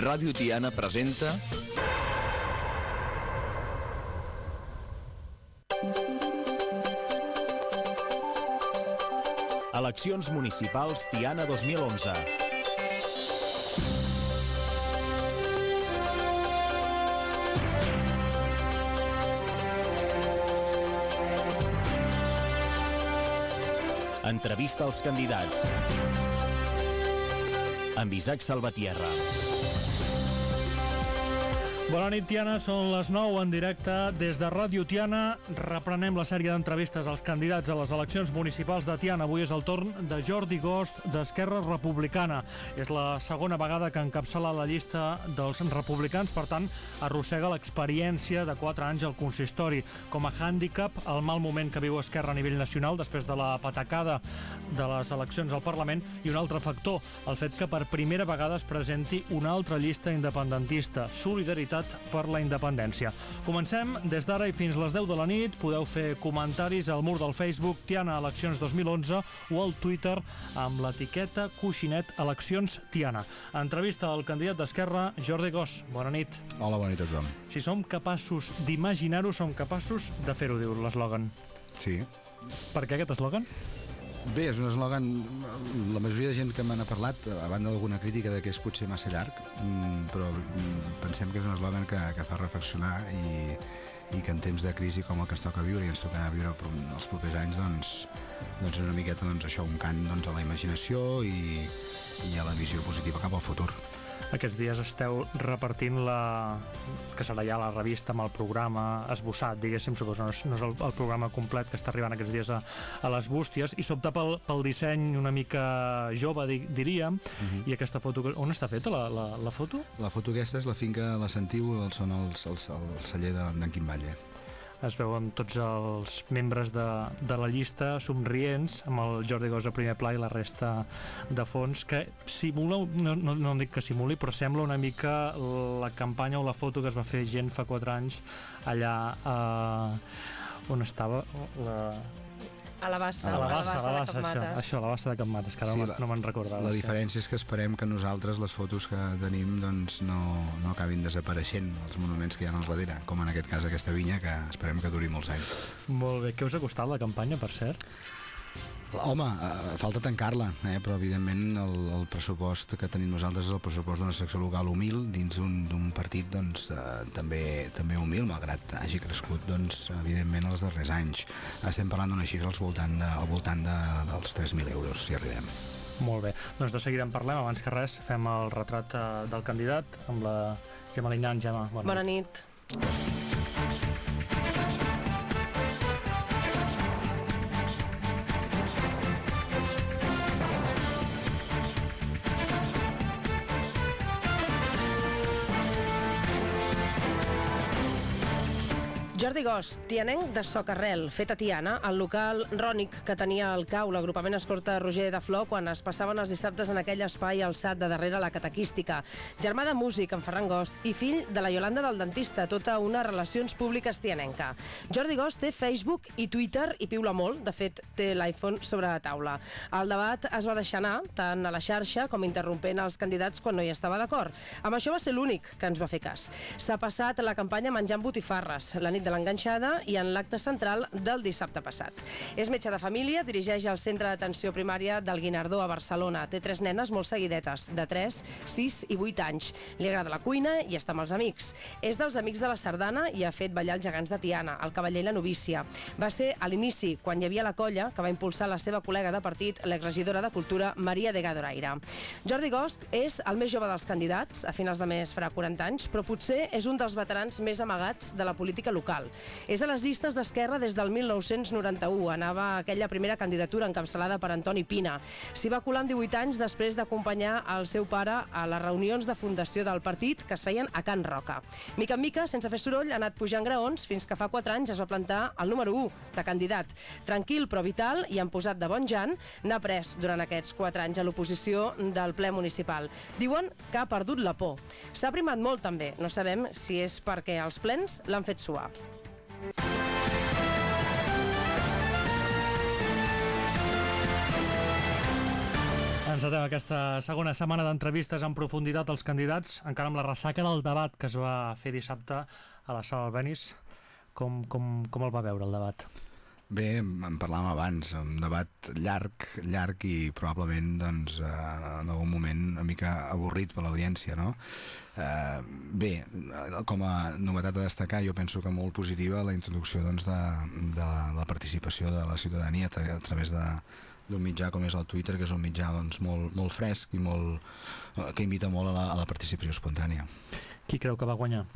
Ràdio Tiana presenta... Eleccions municipals Tiana 2011. Entrevista als candidats. Amb Isaac Salvatierra. Bona nit, Tiana. Són les 9 en directe des de Ràdio Tiana. Reprenem la sèrie d'entrevistes als candidats a les eleccions municipals de Tiana. Avui és el torn de Jordi Gost, d'Esquerra Republicana. És la segona vegada que encapçala la llista dels republicans, per tant, arrossega l'experiència de 4 anys al consistori. Com a hàndicap, el mal moment que viu Esquerra a nivell nacional després de la patacada de les eleccions al Parlament i un altre factor, el fet que per primera vegada es presenti una altra llista independentista, Solidaritat per la Independència. Comencem des d'ara i fins les 10 de la nit. Podeu fer comentaris al mur del Facebook Tiana Eleccions 2011 o al Twitter amb l'etiqueta Coixinet Eleccions Tiana. Entrevista al candidat d'Esquerra, Jordi Gos. Bona nit. Hola, bona nit a tothom. Si som capaços d'imaginar-ho, som capaços de fer-ho, diu l'eslògan. Sí. Per què aquest eslògan? Bé, és un eslògan... La majoria de gent que me parlat, a banda d'alguna crítica de que és potser massa llarg, mm, però mm, pensem que és un eslògan que, que fa reflexionar i, i que en temps de crisi com el que ens toca viure i ens tocarà viure els propers anys, doncs, doncs una miqueta doncs, això, un cant doncs, a la imaginació i, i a la visió positiva cap al futur. Aquests dies esteu repartint la... que serà ja la revista amb el programa esbossat, diguéssim, suposo, no és, no és el, el programa complet que està arribant aquests dies a, a les bústies, i sobte pel, pel disseny una mica jove, di, diríem, uh -huh. i aquesta foto... On està feta la, la, la foto? La foto aquesta és la finca La Sentiu, són els, els, el celler d'en Quim Batlle es veuen tots els membres de, de la llista somrients amb el Jordi Gos a primer pla i la resta de fons que simula, no, no, no dic que simuli però sembla una mica la campanya o la foto que es va fer gent fa 4 anys allà eh, on estava la, a la bassa, a la bassa, a la bassa, a la bassa això, això, a la bassa de Cap Mates, que ara sí, no me'n recordava. La diferència és que esperem que nosaltres les fotos que tenim doncs, no, no acabin desapareixent els monuments que hi ha al darrere, com en aquest cas aquesta vinya, que esperem que duri molts anys. Molt bé. Què us ha costat la campanya, per cert? Home, eh, falta tancar-la, eh? però evidentment el, el pressupost que tenim nosaltres és el pressupost d'una secció local humil dins d'un partit doncs, eh, també també humil, malgrat hagi crescut doncs, evidentment els darrers anys. Estem parlant d'una xifra al voltant, de, al voltant de, dels 3.000 euros, si arribem. Molt bé. Doncs de seguida en parlem. Abans que res, fem el retrat eh, del candidat amb la Gemma Lignan. Gemma, bona, bona nit. nit. Jordi Gos, tianenc de Socarrel, fet a Tiana, el local rònic que tenia el cau, l'agrupament escorta Roger de Flor, quan es passaven els dissabtes en aquell espai alçat de darrere la catequística. Germà de músic, en Ferran Gost, i fill de la Yolanda del dentista, tota una relacions públiques tianenca. Jordi Gos té Facebook i Twitter i piula molt, de fet té l'iPhone sobre la taula. El debat es va deixar anar, tant a la xarxa com interrompent els candidats quan no hi estava d'acord. Amb això va ser l'únic que ens va fer cas. S'ha passat la campanya menjant botifarres. La nit de l'enganxada i en l'acte central del dissabte passat. És metge de família, dirigeix el centre d'atenció primària del Guinardó a Barcelona. Té tres nenes molt seguidetes, de 3, 6 i 8 anys. Li agrada la cuina i està amb els amics. És dels amics de la Sardana i ha fet ballar els gegants de Tiana, el cavaller i la novícia. Va ser a l'inici, quan hi havia la colla, que va impulsar la seva col·lega de partit, l'exregidora de Cultura, Maria de Gadoraire. Jordi Gost és el més jove dels candidats, a finals de mes farà 40 anys, però potser és un dels veterans més amagats de la política local local. És a les llistes d'Esquerra des del 1991. Anava aquella primera candidatura encapçalada per Antoni Pina. S'hi va colar amb 18 anys després d'acompanyar el seu pare a les reunions de fundació del partit que es feien a Can Roca. Mica en mica, sense fer soroll, ha anat pujant graons fins que fa 4 anys es va plantar el número 1 de candidat. Tranquil però vital i han posat de bon jan, n'ha pres durant aquests 4 anys a l'oposició del ple municipal. Diuen que ha perdut la por. S'ha primat molt també, no sabem si és perquè els plens l'han fet suar. Encetem aquesta segona setmana d'entrevistes en profunditat als candidats, encara amb la ressaca del debat que es va fer dissabte a la sala Benis. Com, com, com el va veure, el debat? Bé, en parlàvem abans, un debat llarg, llarg i probablement doncs, eh, en algun moment una mica avorrit per l'audiència, no? Eh, bé, com a novetat a destacar, jo penso que molt positiva la introducció doncs, de, de la participació de la ciutadania a, a través de, d'un mitjà com és el Twitter, que és un mitjà doncs, molt, molt fresc i molt, que invita molt a la, a la participació espontània. Qui creu que va guanyar?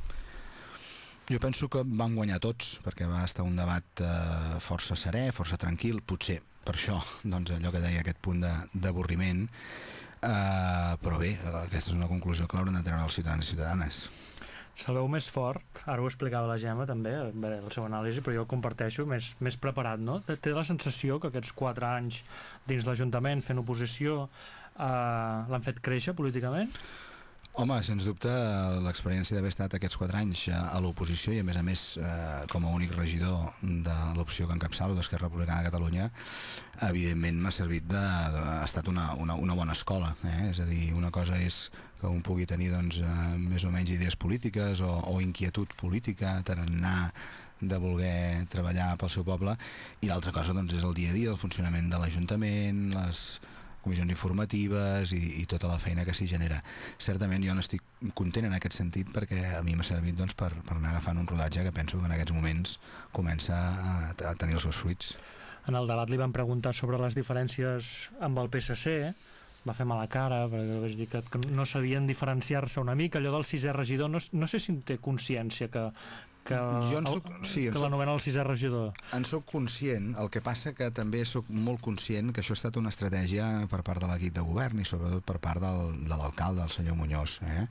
Jo penso que van guanyar tots, perquè va estar un debat eh, força serè, força tranquil, potser per això, doncs allò que deia aquest punt d'avorriment, eh, però bé, aquesta és una conclusió que l'hauran de treure els ciutadans i ciutadanes. Se'l veu més fort, ara ho explicava la Gemma també, el seu anàlisi, però jo el comparteixo, més, més preparat, no? Té la sensació que aquests quatre anys dins l'Ajuntament fent oposició eh, l'han fet créixer políticament? Home, sens dubte, l'experiència d'haver estat aquests quatre anys a l'oposició i, a més a més, eh, com a únic regidor de l'opció que encapçalo d'Esquerra Republicana de Catalunya, evidentment m'ha servit de, de, ha estat una, una, una bona escola. Eh? És a dir, una cosa és que un pugui tenir doncs, eh, més o menys idees polítiques o, o inquietud política, tarannà de voler treballar pel seu poble i l'altra cosa doncs, és el dia a dia, el funcionament de l'Ajuntament, les, comissions informatives i, i tota la feina que s'hi genera. Certament jo no estic content en aquest sentit perquè a mi m'ha servit doncs, per, per anar agafant un rodatge que penso que en aquests moments comença a, a tenir els seus fruits. En el debat li van preguntar sobre les diferències amb el PSC, va fer mala cara perquè vaig dir que, no sabien diferenciar-se una mica allò del sisè regidor no, no sé si té consciència que, que, jo en soc, el, sí, que l'anomena el sisè regidor. En sóc conscient, el que passa que també sóc molt conscient que això ha estat una estratègia per part de l'equip de govern i sobretot per part del, de l'alcalde, el senyor Muñoz. Eh?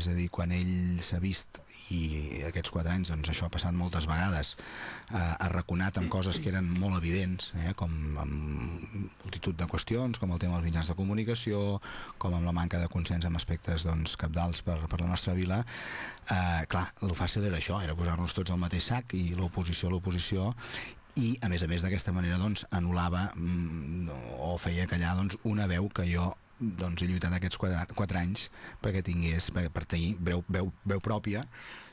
És a dir, quan ell s'ha vist i aquests quatre anys doncs, això ha passat moltes vegades eh, arraconat amb coses que eren molt evidents eh, com amb multitud de qüestions com el tema dels mitjans de comunicació com amb la manca de consens en aspectes doncs, capdals per, per la nostra vila. Eh, clar, el fàcil era això era posar-nos tots al mateix sac i l'oposició a l'oposició i a més a més d'aquesta manera doncs, anul·lava mm, o feia callar doncs, una veu que jo doncs, he lluitat aquests quatre, quatre anys perquè tingués, per, per tenir veu, veu, veu pròpia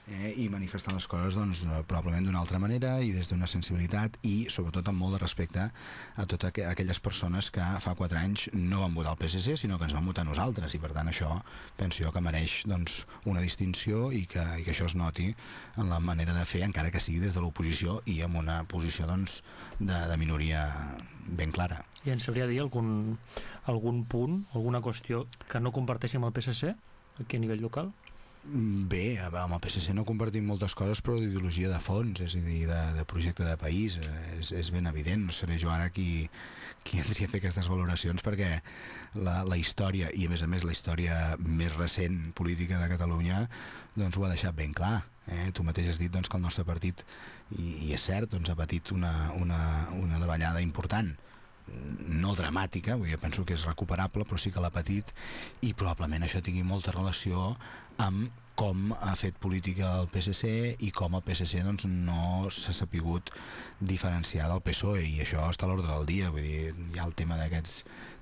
eh, i manifestar les coses doncs, probablement d'una altra manera i des d'una sensibilitat i sobretot amb molt de respecte a totes aquelles persones que fa 4 anys no van votar el PSC sinó que ens van votar nosaltres i per tant això penso jo que mereix doncs, una distinció i que, i que això es noti en la manera de fer encara que sigui des de l'oposició i amb una posició doncs, de, de minoria ben clara. I ens sabria dir algun, algun punt, alguna qüestió que no comparteixi amb el PSC aquí a nivell local? Bé, amb el PSC no compartim moltes coses, però d'ideologia de fons, és a dir, de, de projecte de país, eh, és, és ben evident. No seré jo ara qui, qui entria a fer aquestes valoracions perquè la, la història, i a més a més la història més recent política de Catalunya, doncs ho ha deixat ben clar. Eh? Tu mateix has dit doncs, que el nostre partit, i, i és cert, doncs, ha patit una, una, una davallada important no dramàtica, dir, penso que és recuperable, però sí que l'ha patit i probablement això tingui molta relació amb com ha fet política el PSC i com el PSC doncs, no s'ha sapigut diferenciar del PSOE i això està a l'ordre del dia vull dir, hi ha el tema d'aquests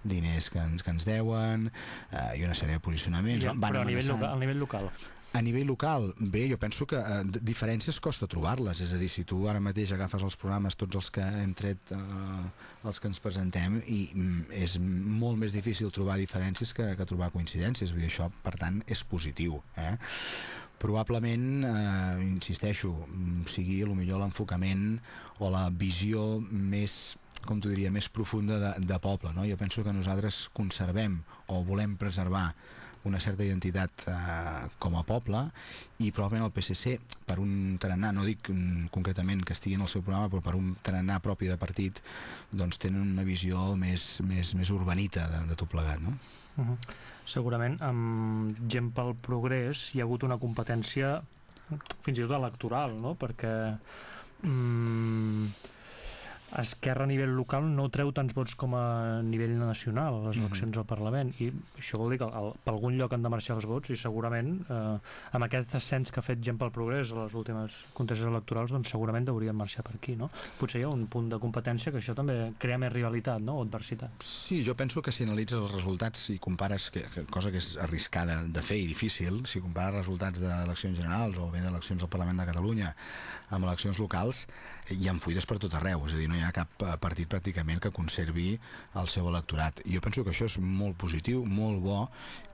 diners que ens, que ens deuen eh, i una sèrie de posicionaments ja, però a nivell, local, a nivell local a nivell local, bé, jo penso que eh, diferències costa trobar-les, és a dir, si tu ara mateix agafes els programes, tots els que hem tret, eh, els que ens presentem, i mm, és molt més difícil trobar diferències que, que trobar coincidències, vull dir, això, per tant, és positiu. Eh? Probablement, eh, insisteixo, mm, sigui millor l'enfocament o la visió més com t'ho diria, més profunda de, de poble. No? Jo penso que nosaltres conservem o volem preservar una certa identitat eh, com a poble i probablement el PSC per un tarannà, no dic um, concretament que estigui en el seu programa però per un tarannà propi de partit doncs tenen una visió més, més, més urbanita de, de tot plegat no? Uh -huh. Segurament amb gent pel progrés hi ha hagut una competència fins i tot electoral no? perquè mm, Esquerra a nivell local no treu tants vots com a nivell nacional a les Mhm. eleccions al Parlament i això vol dir que al, per algun lloc han de marxar els vots i segurament eh, amb aquest ascens que ha fet gent pel progrés a les últimes contestes electorals doncs segurament haurien marxar per aquí no? potser hi ha un punt de competència que això també crea més rivalitat no? o adversitat Sí, jo penso que si analitzes els resultats i compares, que, que, cosa que és arriscada de fer i difícil, si compares resultats d'eleccions generals o bé d'eleccions al Parlament de Catalunya amb eleccions locals, eh, hi ha fuites per tot arreu, és a dir, no hi ha cap eh, partit pràcticament que conservi el seu electorat. Jo penso que això és molt positiu, molt bo,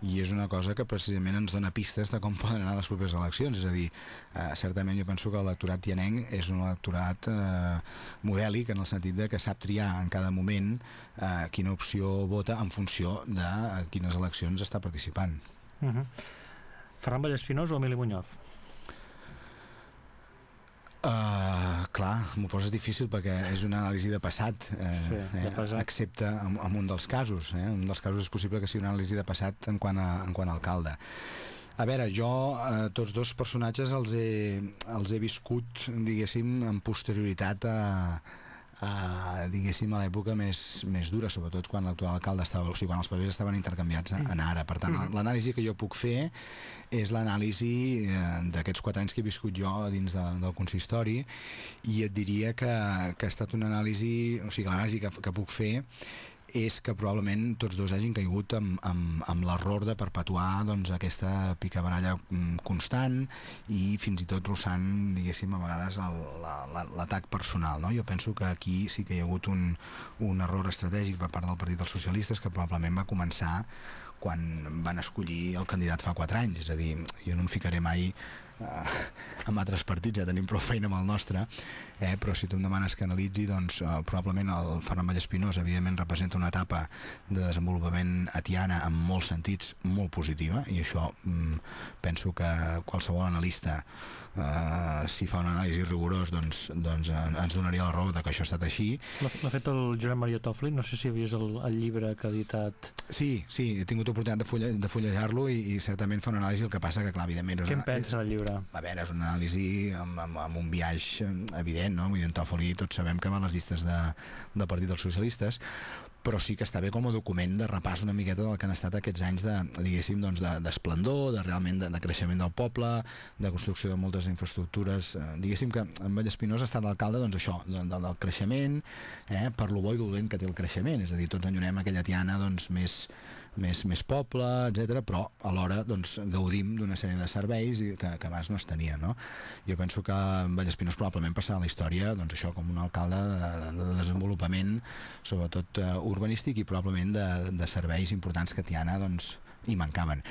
i és una cosa que precisament ens dona pistes de com poden anar les properes eleccions, és a dir, eh, certament jo penso que l'electorat tianenc és un electorat eh, modèlic en el sentit de que sap triar en cada moment eh, quina opció vota en funció de a quines eleccions està participant. uh -huh. Ferran Vallespinós o Emili Muñoz? Uh, clar, m'ho poses difícil perquè és una anàlisi de passat, eh, Sí, de eh, passat. excepte en, en un dels casos. Eh? Un dels casos és possible que sigui una anàlisi de passat en quant a, en quant a alcalde. A veure, jo eh, tots dos personatges els he, els he viscut, diguéssim, en posterioritat a, a diguéssim, a l'època més, més dura, sobretot quan l'actual alcalde estava, o sigui, quan els papers estaven intercanviats en ara. Per tant, l'anàlisi que jo puc fer és l'anàlisi eh, d'aquests quatre anys que he viscut jo dins de, del consistori i et diria que, que ha estat una anàlisi, o sigui, l'anàlisi que, que puc fer és que probablement tots dos hagin caigut amb, amb, amb l'error de perpetuar doncs, aquesta picabaralla mm, constant i fins i tot rossant, diguéssim, a vegades l'atac personal. No? Jo penso que aquí sí que hi ha hagut un, un error estratègic per part del Partit dels Socialistes que probablement va començar quan van escollir el candidat fa quatre anys. És a dir, jo no em ficaré mai eh, amb altres partits, ja tenim prou feina amb el nostre, eh, però si tu em demanes que analitzi, doncs eh, probablement el Ferran Vallespinós evidentment representa una etapa de desenvolupament a Tiana en molts sentits molt positiva i això mm, penso que qualsevol analista eh, si fa un anàlisi rigorós doncs, doncs eh, ens donaria la raó de que això ha estat així L'ha fet el Josep Maria Tofli, no sé si havies el, el llibre que ha editat. Sí, sí, he tingut oportunitat de, fulle, de fullejar-lo i, i certament fa una anàlisi, el que passa que, clar, evidentment... Què en pensa del llibre? A veure, és una anàlisi amb, amb, amb un viatge evident, no? Vull dir, en Toffoli tots sabem que va a les llistes de, del Partit dels Socialistes, però sí que està bé com a document de repàs una miqueta del que han estat aquests anys de, diguéssim, doncs de- d'esplendor, de, realment de, de creixement del poble, de construcció de moltes infraestructures, eh, diguéssim que en Vallespinós ha estat l'alcalde, doncs això, de, de, del creixement, eh, per lo bo i dolent que té el creixement, és a dir, tots enyorem aquella tiana doncs, més, més, més poble, etc, però alhora doncs, gaudim d'una sèrie de serveis i que, que abans no es tenia. No? Jo penso que Vallespinós probablement passarà a la història doncs, això com un alcalde de, de desenvolupament, sobretot uh, urbanístic i probablement de, de serveis importants que Tiana doncs, hi mancaven.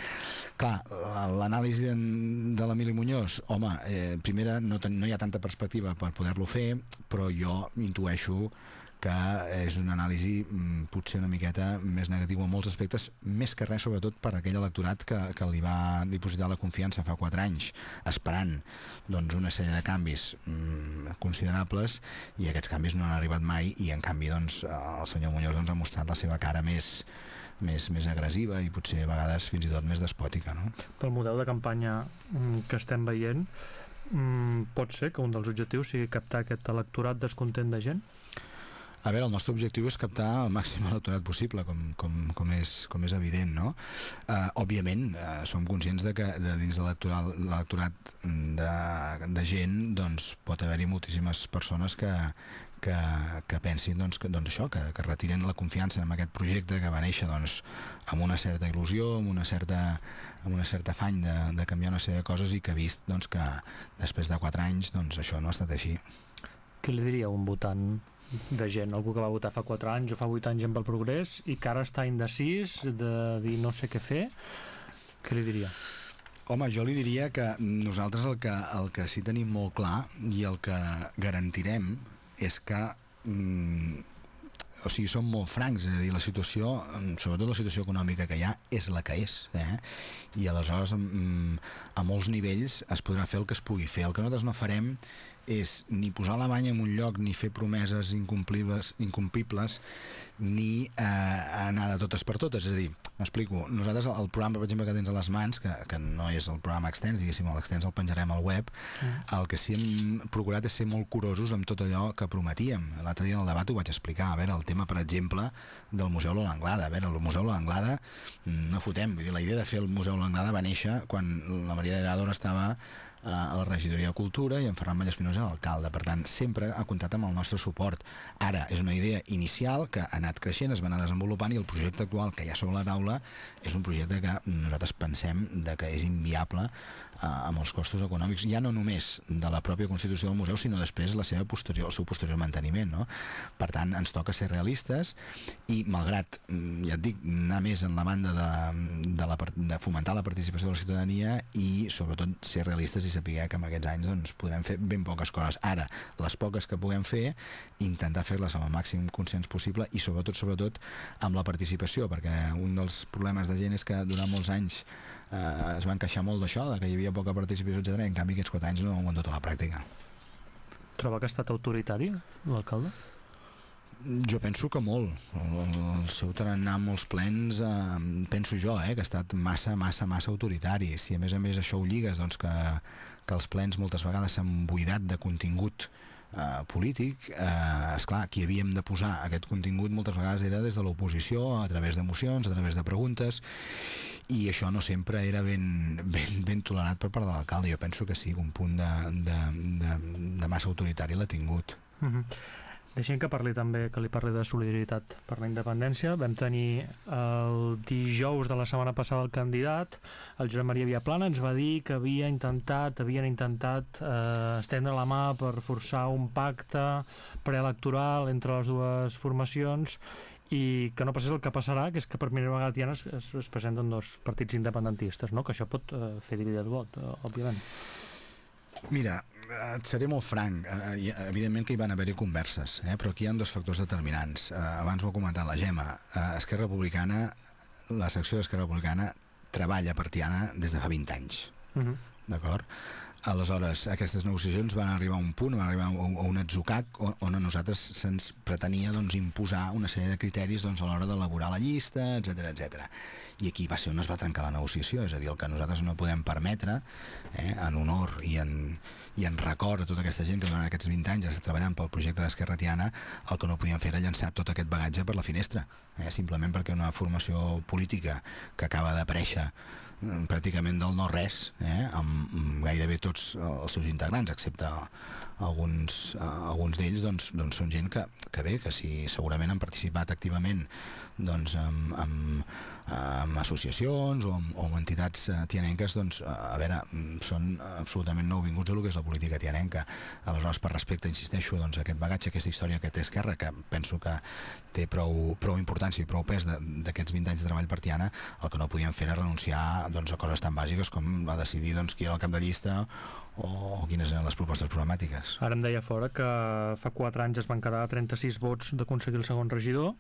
Clar, l'anàlisi de, de l'Emili Muñoz, home, eh, primera, no, ten, no hi ha tanta perspectiva per poder-lo fer, però jo intueixo que és una anàlisi mm, potser una miqueta més negativa en molts aspectes, més que res sobretot per aquell electorat que, que li va dipositar la confiança fa 4 anys, esperant doncs, una sèrie de canvis mm, considerables i aquests canvis no han arribat mai i en canvi doncs, el senyor Muñoz doncs, ha mostrat la seva cara més, més, més agressiva i potser a vegades fins i tot més despòtica. No? Pel model de campanya mm, que estem veient, mm, pot ser que un dels objectius sigui captar aquest electorat descontent de gent? A veure, el nostre objectiu és captar el màxim electorat possible, com, com, com, és, com és evident, no? Uh, òbviament, uh, som conscients de que de dins de l'electorat de, de gent doncs, pot haver-hi moltíssimes persones que, que, que pensin doncs, que, doncs això, que, que retiren la confiança en aquest projecte que va néixer doncs, amb una certa il·lusió, amb una certa, amb una certa afany de, de canviar una sèrie de coses i que ha vist doncs, que després de 4 anys doncs, això no ha estat així. Què li diria un votant de gent, algú que va votar fa 4 anys o fa 8 anys amb el progrés i que ara està indecis de dir no sé què fer, què li diria? Home, jo li diria que nosaltres el que, el que sí tenim molt clar i el que garantirem és que mm, o sigui, som molt francs, és a dir, la situació, sobretot la situació econòmica que hi ha, és la que és, eh? i aleshores mm, a molts nivells es podrà fer el que es pugui fer. El que nosaltres no farem és ni posar la banya en un lloc ni fer promeses incomplibles, incomplibles ni eh, anar de totes per totes, és a dir, m'explico, nosaltres el programa, per exemple, que tens a les mans, que, que no és el programa extens, diguéssim, l'extens el penjarem al web, mm. el que sí hem procurat és ser molt curosos amb tot allò que prometíem. L'altre dia en el debat ho vaig explicar, a veure, el tema, per exemple, del Museu Lola Anglada. A veure, el Museu Lola Anglada mm, no fotem, vull dir, la idea de fer el Museu Lola Anglada va néixer quan la Maria de Gador estava a la regidoria de Cultura i en Ferran Vallespinosa l'alcalde. Per tant, sempre ha comptat amb el nostre suport. Ara, és una idea inicial que ha anat creixent, es va anar desenvolupant i el projecte actual que hi ha sobre la taula és un projecte que nosaltres pensem de que és inviable amb els costos econòmics, ja no només de la pròpia constitució del museu, sinó després la seva posterior, el seu posterior manteniment. No? Per tant, ens toca ser realistes i, malgrat, mm, ja et dic, anar més en la banda de, de, la, de fomentar la participació de la ciutadania i, sobretot, ser realistes i saber que en aquests anys doncs, podrem fer ben poques coses. Ara, les poques que puguem fer, intentar fer-les amb el màxim consens possible i, sobretot, sobretot, amb la participació, perquè un dels problemes de gent és que durant molts anys eh, es van queixar molt d'això, que hi havia poca participació, etc. en canvi aquests 4 anys no ho han dut a la pràctica. Troba que ha estat autoritari l'alcalde? Jo penso que molt. El, el seu tarannà molts plens, eh, penso jo, eh, que ha estat massa, massa, massa autoritari. Si a més a més això ho lligues, doncs que, que els plens moltes vegades s'han buidat de contingut eh, polític, eh, esclar, qui havíem de posar aquest contingut moltes vegades era des de l'oposició, a través de mocions, a través de preguntes, i això no sempre era ben, ben, ben tolerat per part de l'alcalde. Jo penso que sí, un punt de, de, de, de massa autoritari l'ha tingut. Uh -huh. Deixem que parli també, que li parli de solidaritat per la independència. Vam tenir el dijous de la setmana passada el candidat, el Josep Maria Viaplana, ens va dir que havia intentat, havien intentat eh, estendre la mà per forçar un pacte preelectoral entre les dues formacions i que no passés el que passarà, que és que per primera vegada Tiana es, es, es presenten dos partits independentistes, no? que això pot eh, fer dividir el vot, eh, òbviament. Mira, et seré molt franc. Eh, evidentment que hi van haver-hi converses, eh? però aquí hi ha dos factors determinants. Eh, abans ho ha comentat la Gemma. Eh, Esquerra Republicana, la secció d'Esquerra Republicana treballa per Tiana des de fa 20 anys. Uh mhm. -huh. D'acord? Aleshores, aquestes negociacions van arribar a un punt, van arribar a un atzucac on, a nosaltres se'ns pretenia doncs, imposar una sèrie de criteris doncs, a l'hora d'elaborar la llista, etc etc i aquí va ser on es va trencar la negociació, és a dir, el que nosaltres no podem permetre, eh, en honor i en, i en record a tota aquesta gent que durant aquests 20 anys està treballant pel projecte d'Esquerra Tiana, el que no podíem fer era llançar tot aquest bagatge per la finestra, eh, simplement perquè una formació política que acaba d'aparèixer pràcticament del no-res, eh, amb, amb gairebé tots els seus integrants, excepte alguns, eh, alguns d'ells doncs, doncs són gent que, que bé, que si segurament han participat activament doncs, amb, amb, amb associacions o amb, o amb entitats eh, tianenques, doncs, a veure, mm, són absolutament nouvinguts a el que és la política tianenca. Aleshores, per respecte, insisteixo, doncs, aquest bagatge, aquesta història que té Esquerra, que penso que té prou, prou importància i prou pes d'aquests 20 anys de treball per Tiana, el que no podien fer era renunciar doncs, a coses tan bàsiques com a decidir doncs, qui era el cap de llista o quines eren les propostes programàtiques. Ara em deia fora que fa 4 anys es van quedar 36 vots d'aconseguir el segon regidor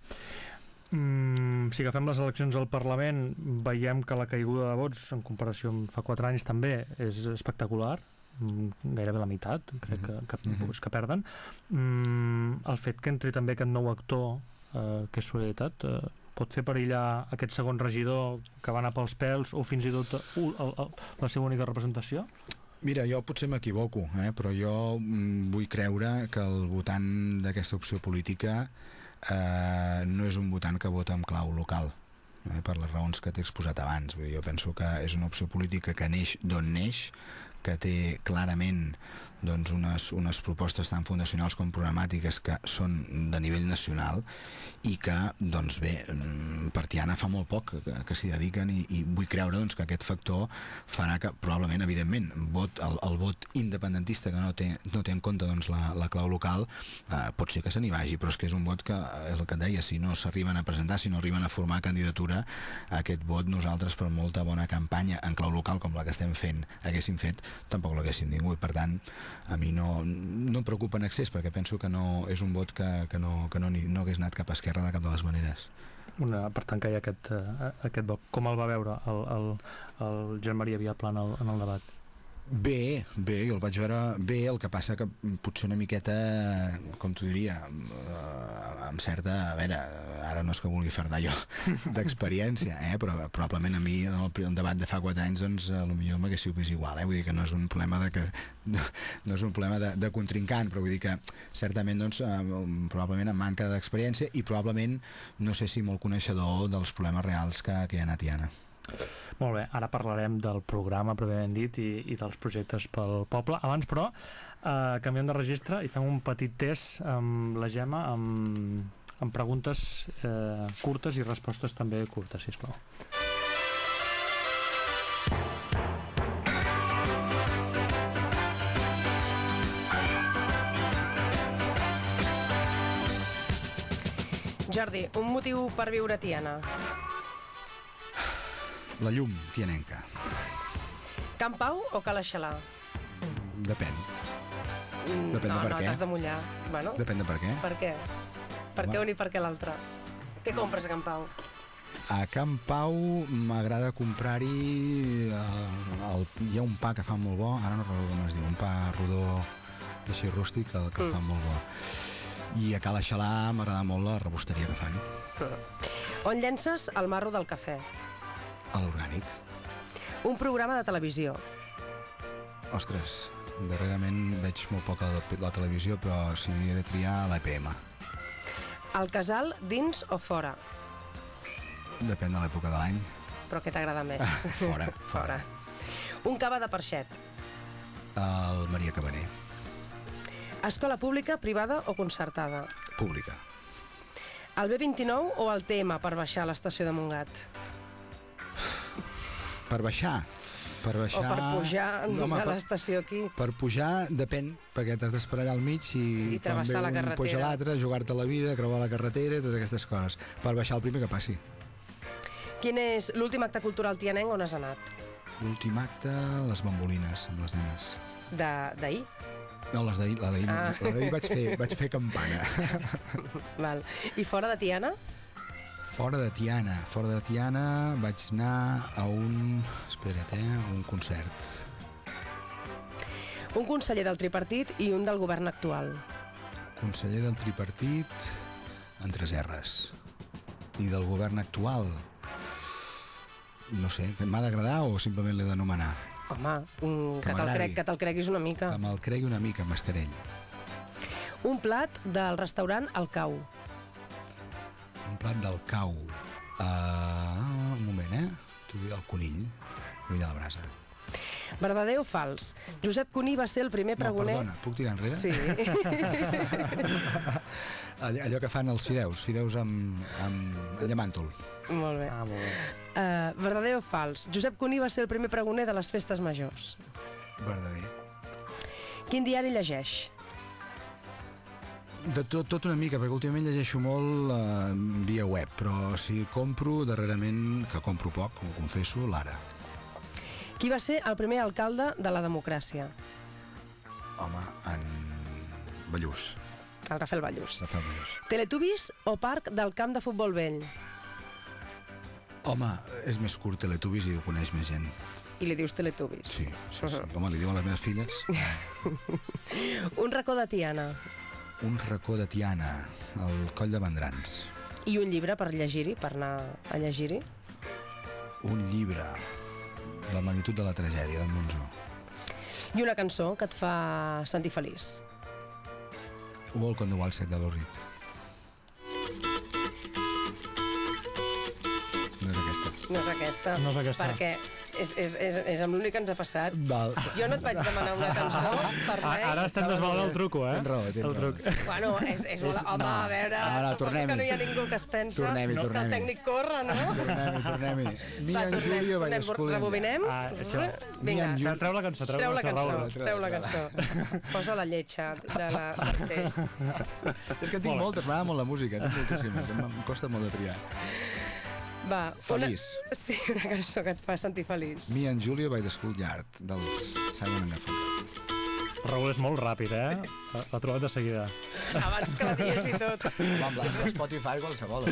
Mm, si agafem les eleccions al Parlament veiem que la caiguda de vots en comparació amb fa 4 anys també és espectacular mm, gairebé la meitat crec que, que, mm -hmm. que perden mm, el fet que entri també aquest nou actor eh, que és Solidaritat eh, pot fer perillar aquest segon regidor que va anar pels pèls o fins i tot uh, uh, uh, la seva única representació? Mira, jo potser m'equivoco, eh? però jo mm, vull creure que el votant d'aquesta opció política eh, no és un votant que vota amb clau local eh, per les raons que t'he exposat abans. Vull dir, jo penso que és una opció política que neix d'on neix, que té clarament doncs, unes, unes propostes tan fundacionals com programàtiques que són de nivell nacional i que, doncs bé, mm, per Tiana fa molt poc que, que s'hi dediquen i, i vull creure doncs, que aquest factor farà que probablement, evidentment, vot, el, el vot independentista que no té, no té en compte doncs, la, la clau local eh, pot ser que se n'hi vagi, però és que és un vot que, és el que et deia, si no s'arriben a presentar, si no arriben a formar candidatura, aquest vot nosaltres per molta bona campanya en clau local com la que estem fent haguéssim fet, tampoc l'haguéssim tingut. Per tant, a mi no, no em preocupa en excés perquè penso que no és un vot que, que, no, que no, no hagués anat cap a Esquerra de cap de les maneres. Una, per tant que hi ha aquest, uh, aquest vot. Com el va veure el, el, el Joan Maria Viaplana en el debat? Bé, bé, jo el vaig veure bé, el que passa que potser una miqueta, com t'ho diria, amb, eh, amb certa... A veure, ara no és que vulgui fer d'allò d'experiència, eh? però probablement a mi en el, el debat de fa 4 anys doncs lo millor m'haguéssiu vist igual, eh? vull dir que no és un problema de que no és un problema de, de contrincant, però vull dir que certament doncs, eh, probablement amb manca d'experiència i probablement no sé si molt coneixedor dels problemes reals que, que hi ha a Tiana. Molt bé, ara parlarem del programa, prèviament dit, i, i dels projectes pel poble. Abans, però, eh, canviem de registre i fem un petit test amb la Gemma, amb, amb preguntes eh, curtes i respostes també curtes, sisplau. Jordi, un motiu per viure a Tiana. La llum tianenca, Can Pau o Cala Xalà? depèn. Mm, Depèn de no, per no, què. t'has de mullar. Bueno, Depèn de per què. per què? Per Home. què un i per què l'altre? Què compres a Can Pau? A Can Pau m'agrada comprar-hi... eh, hi ha un pa que fa molt bo, ara no recordo com es diu, un pa rodó així rústic que, que Mm. fa molt bo. I a Cala Xalà m'agrada molt la rebosteria que fan, On llences el marro del cafè? A l'orgànic. Un programa de televisió. Ostres, darrerament veig molt poc la, la televisió, però si he de triar l'EPM. El casal dins o fora? Depèn de l'època de l'any. Però què t'agrada més? Fora, fora. Un cava de parxet. El Maria Cabaner, Escola pública, privada o concertada? pública. El B29 o el TM per baixar a l'estació de Montgat? Per baixar, per O baixar... per pujar Home, a l'estació aquí? Per pujar depèn, perquè t'has d'esperar allà al mig i, I travessar la carretera. puja l'altre, jugar-te la vida, creuar la carretera totes aquestes coses. Per baixar el primer que passi. Quin és l'últim acte cultural tianenc on has anat? L'últim acte, les bambolines amb les nenes. D'ahir? No, les d'ahir, la d'ahir, Ah. la d'ahir vaig, fer, vaig fer campana. Val. I fora de Tiana? Fora de Tiana, fora de Tiana vaig anar a un... Espera't, eh? A un concert. Un conseller del tripartit i un del govern actual. Conseller del tripartit, entre serres. I del govern actual, no sé, m'ha d'agradar o simplement l'he d'anomenar? Home, mm, Que que te'l crec, que te'l creguis una mica. Que me'l cregui una mica, Mascarell. Un plat del restaurant El Cau. Un plat del cau. Uh, un moment, eh? T'ho diré el conill. Conill a la brasa. Verdader o fals? Josep Cuní va ser el primer No, pregoner... perdona, puc tirar enrere? Sí. Allò, allò que fan els fideus, fideus amb, amb llamàntol. molt bé. Ah, molt bé. Uh, verdader o fals? Josep Cuní va ser el primer pregoner de les festes majors. Verdader. Quin diari llegeix? De tot, tot una mica, perquè últimament llegeixo molt uh, via web, però si compro darrerament, que compro poc, ho confesso, l'ara. Qui va ser el primer alcalde de la democràcia? Home, en Ballús, El Rafael Ballús. Rafael Ballús. Teletubbies o parc del camp de futbol vell? Home, és més curt Teletubbies i ho coneix més gent. I li dius Teletubbies. Sí, sí, sí. Home, li diuen les meves filles. Un racó de Tiana Un racó de Tiana, al coll de Vendrans. i un llibre per llegir-hi, per anar a llegir-hi. Un llibre, La magnitud de la tragèdia, d'en Monzó. I una cançó que et fa sentir feliç. Walk on the Wild Side de l'Orrit. No és aquesta. No és aquesta. No és aquesta. Perquè és, és, és, és amb l'únic que ens ha passat. Val. Jo no et vaig demanar una cançó per res. ara estem desvelant el truco, eh? Tens raó, tens el raó. truc. Bueno, és, és, És- home, no. a veure, No, no, tornem-hi. que no hi ha ningú que es pensa Tornem-hi, que el tècnic corre, no? Tornem-hi, tornem-hi. Mi Va, en tornem, Júlia tornem, Vallesculen. rebobinem. Ah, això. Mi Vinga, Treu, la cançó, treu, treu la cançó, treu la cançó. Posa la lletja de la, del test. És que tinc moltes, m'agrada molt la música, tinc moltíssimes, em, em costa molt de triar. Va, Feliç. Una, sí, una cançó que et fa sentir feliç. Mi en Júlia by the Schoolyard, dels Simon Garfunkel. Raül és molt ràpid, eh? L'ha trobat de seguida. Abans que la digués i tot. Home, en blanc, a Spotify qualsevol.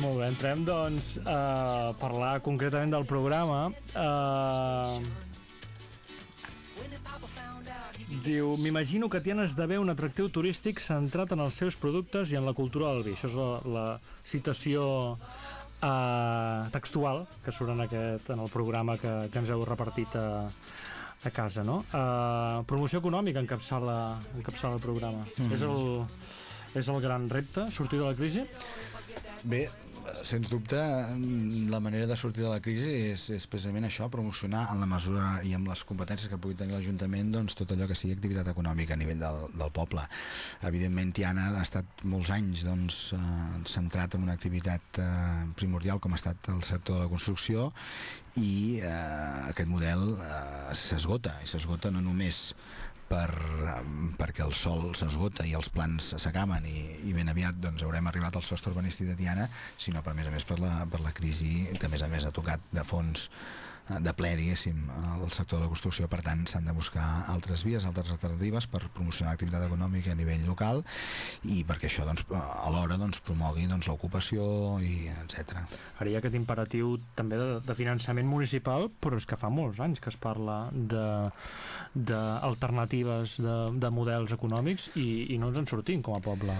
Molt bé, entrem doncs a parlar concretament del programa. Uh, diu, m'imagino que Tiana esdevé un atractiu turístic centrat en els seus productes i en la cultura del vi. Això és la, la citació uh, textual que surt en, aquest, en el programa que, que ens heu repartit a, a casa, no? Uh, promoció econòmica encapçala, encapçala el programa. Mm. És, el, és el gran repte, sortir de la crisi? Bé, sens dubte, la manera de sortir de la crisi és, és precisament això, promocionar en la mesura i amb les competències que pugui tenir l'Ajuntament doncs, tot allò que sigui activitat econòmica a nivell del, del poble. Evidentment, Tiana ha estat molts anys doncs, eh, centrat en una activitat eh, primordial com ha estat el sector de la construcció i eh, aquest model eh, s'esgota, i s'esgota no només per, perquè el sol s'esgota i els plans s'acaben i, i ben aviat doncs, haurem arribat al sostre urbanístic de Tiana, sinó per a més a més per la, per la crisi que a més a més ha tocat de fons de ple, diguéssim, al sector de la construcció. Per tant, s'han de buscar altres vies, altres alternatives per promocionar l'activitat econòmica a nivell local i perquè això doncs, alhora doncs, promogui doncs, l'ocupació i etc. Ara hi ha aquest imperatiu també de, de finançament municipal, però és que fa molts anys que es parla d'alternatives de, de, de models econòmics i, i no ens en sortim com a poble.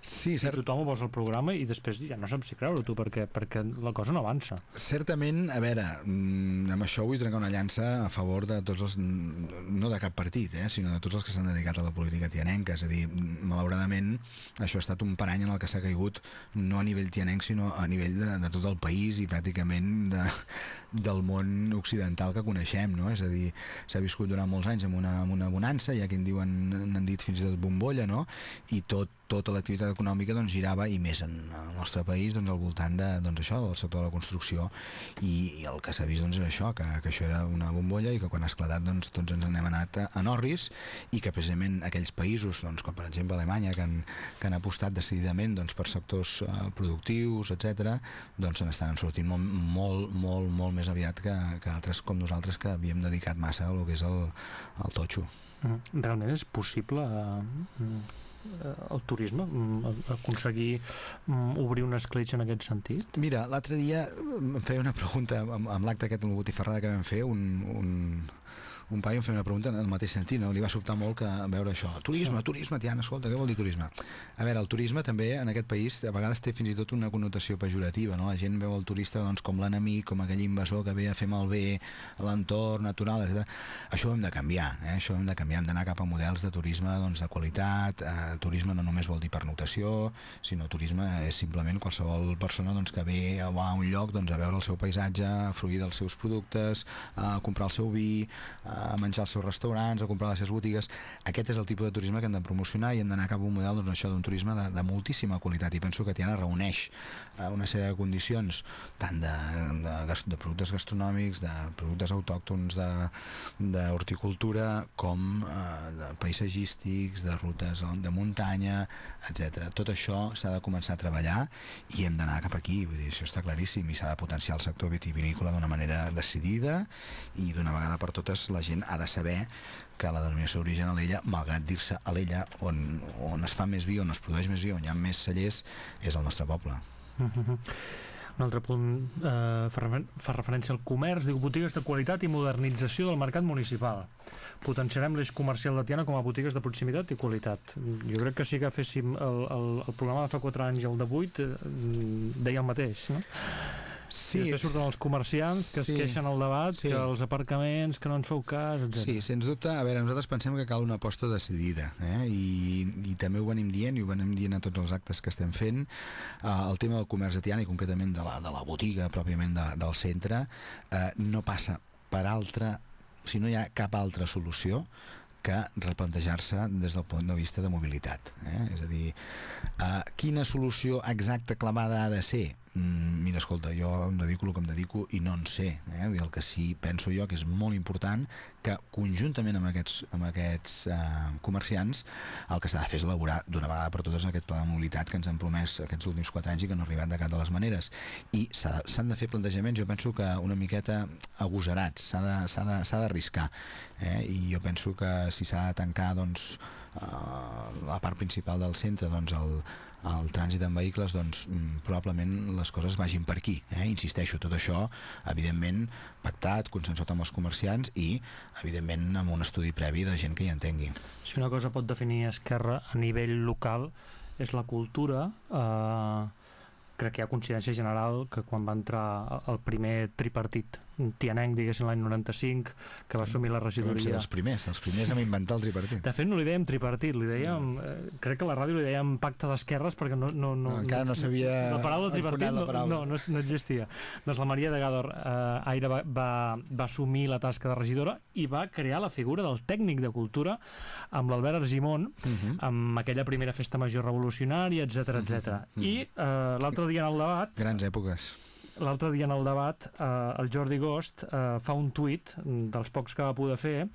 Sí, cert... I tothom ho posa al programa i després ja no saps si creure tu perquè, perquè la cosa no avança. Certament, a veure, mm, amb això vull trencar una llança a favor de tots els, no de cap partit, eh, sinó de tots els que s'han dedicat a la política tianenca. És a dir, malauradament, això ha estat un parany en el que s'ha caigut no a nivell tianenc, sinó a nivell de, de tot el país i pràcticament de, del món occidental que coneixem, no? És a dir, s'ha viscut durant molts anys amb una, amb una bonança, hi ha qui en diuen, n'han dit fins i tot bombolla, no? I tot tota l'activitat econòmica doncs, girava i més en el nostre país doncs, al voltant de, doncs, això, del sector de la construcció i, i el que s'ha vist doncs, és això, que, que això era una bombolla i que quan ha esclatat doncs, tots ens n'hem anat a, a Norris i que precisament aquells països doncs, com per exemple Alemanya que han, que han apostat decididament doncs, per sectors uh, productius, etc, doncs se n'estan sortint molt, molt, molt, molt més aviat que, que altres com nosaltres que havíem dedicat massa al que és el, el totxo. Mm. Realment és possible Eh, el turisme, mm, aconseguir mm, obrir una escletxa en aquest sentit? Mira, l'altre dia em feia una pregunta amb, amb l'acte aquest, la botifarrada que vam fer, un, un, un paio em feia una pregunta en el mateix sentit, no? li va sobtar molt que veure això. Turisme, turisme, Tiana, escolta, què vol dir turisme? A veure, el turisme també en aquest país a vegades té fins i tot una connotació pejorativa, no? La gent veu el turista doncs, com l'enemic, com aquell invasor que ve a fer malbé l'entorn natural, etc. Això ho hem de canviar, eh? això ho hem de canviar, hem d'anar cap a models de turisme doncs, de qualitat, eh, turisme no només vol dir pernotació, sinó turisme és simplement qualsevol persona doncs, que ve a un lloc doncs, a veure el seu paisatge, a fruir dels seus productes, a comprar el seu vi, a a menjar als seus restaurants, a comprar les seves botigues. Aquest és el tipus de turisme que hem de promocionar i hem d'anar cap a un model doncs, d'un turisme de, de moltíssima qualitat i penso que Tiana reuneix eh, una sèrie de condicions tant de, de, de productes gastronòmics, de productes autòctons, d'horticultura, com eh, de paisatgístics, de rutes de muntanya, etc. Tot això s'ha de començar a treballar i hem d'anar cap aquí, vull dir, això està claríssim i s'ha de potenciar el sector vitivinícola d'una manera decidida i d'una vegada per totes la gent ha de saber que la denominació d'origen a l'ella, malgrat dir-se a l'ella on, on es fa més vi, on es produeix més vi, on hi ha més cellers, és el nostre poble. Mm -hmm. Un altre punt eh, fa, refer fa referència al comerç, diu botigues de qualitat i modernització del mercat municipal. Potenciarem l'eix comercial de Tiana com a botigues de proximitat i qualitat. Jo crec que si agaféssim el, el, el programa de fa 4 anys i el de 8, eh, deia el mateix, no? Sí, I després surten els comerciants que sí, es queixen al debat, sí. que els aparcaments, que no ens feu cas, etc. Sí, sens dubte. A veure, nosaltres pensem que cal una aposta decidida, eh? I, i també ho venim dient, i ho venim dient a tots els actes que estem fent. Uh, el tema del comerç de Tiana, i concretament de la, de la botiga, pròpiament de, del centre, uh, no passa per altra, si no hi ha cap altra solució que replantejar-se des del punt de vista de mobilitat. Eh? És a dir, uh, quina solució exacta clavada ha de ser? Mm, mira, escolta, jo em dedico el que em dedico i no en sé. Eh? El que sí penso jo que és molt important que conjuntament amb aquests, amb aquests eh, comerciants el que s'ha de fer és elaborar d'una vegada per totes aquest pla de mobilitat que ens han promès aquests últims quatre anys i que no ha arribat de cap de les maneres. I s'han de fer plantejaments, jo penso que una miqueta agosarats, s'ha d'arriscar. Eh? I jo penso que si s'ha de tancar doncs, Uh, la part principal del centre, doncs el, el trànsit en vehicles, doncs mm, probablement les coses vagin per aquí. Eh? Insisteixo, tot això, evidentment, pactat, consensuat amb els comerciants i, evidentment, amb un estudi previ de gent que hi entengui. Si una cosa pot definir Esquerra a nivell local és la cultura, eh, crec que hi ha coincidència general que quan va entrar el primer tripartit tianenc, diguéssim, l'any 95, que va assumir la Vam ser regidoria. els primers, els primers a inventar el tripartit. De fet, no li dèiem tripartit, li dèiem... Eh, crec que la ràdio li dèiem pacte d'esquerres perquè no... no, no No, encara no s'havia La paraula tripartit la no, paraula. no, no, no existia. Doncs la Maria de Gador eh, Aire va, va, va assumir la tasca de regidora i va crear la figura del tècnic de cultura amb l'Albert Argimon, Mhm. amb aquella primera festa major revolucionària, etc etc. I eh, l'altre dia en el debat Grans èpoques. L'altre dia en el debat eh, el Jordi Gost eh, fa un tuit dels pocs que va poder fer eh,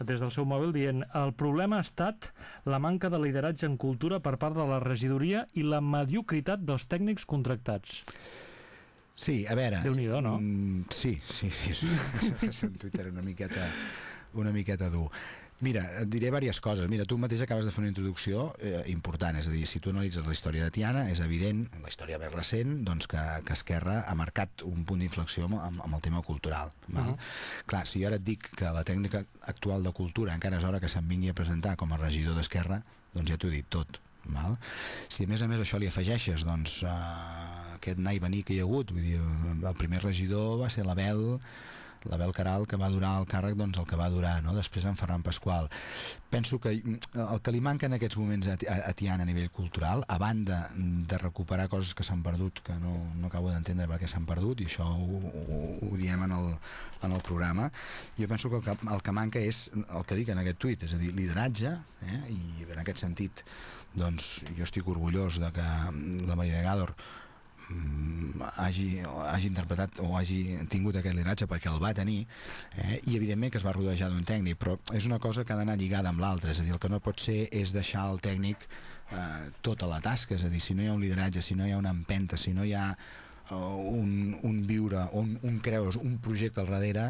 des del seu mòbil dient el problema ha estat la manca de lideratge en cultura per part de la regidoria i la mediocritat dels tècnics contractats. Sí, a veure... Déu-n'hi-do, no? Mm, sí, sí, sí, és, és un Twitter una miqueta, una miqueta dur. Mira, et diré diverses coses. Mira, tu mateix acabes de fer una introducció eh, important, és a dir, si tu analitzes la història de Tiana, és evident, la història més recent, doncs que, que Esquerra ha marcat un punt d'inflexió amb, amb, amb el tema cultural. Val? Uh -huh. Clar, si jo ara et dic que la tècnica actual de cultura encara és hora que se'n vingui a presentar com a regidor d'Esquerra, doncs ja t'ho he dit tot. Val? Si a més a més això li afegeixes doncs, uh, aquest anar i venir que hi ha hagut, vull dir, el primer regidor va ser l'Abel, l'Abel Caral que va durar el càrrec doncs el que va durar, no? després en Ferran Pasqual penso que mm, el que li manca en aquests moments a, a, a Tiana a nivell cultural a banda de recuperar coses que s'han perdut que no, no acabo d'entendre per què s'han perdut i això ho, ho, ho diem en el, en el programa jo penso que el, que el que manca és el que dic en aquest tuit, és a dir, lideratge eh? i en aquest sentit doncs jo estic orgullós de que la Maria de Gàdor mm, hagi, hagi interpretat o hagi tingut aquest lideratge perquè el va tenir eh? i evidentment que es va rodejar d'un tècnic però és una cosa que ha d'anar lligada amb l'altra és a dir, el que no pot ser és deixar al tècnic eh, tota la tasca és a dir, si no hi ha un lideratge, si no hi ha una empenta si no hi ha eh, un, un viure, un, un creus, un projecte al darrere,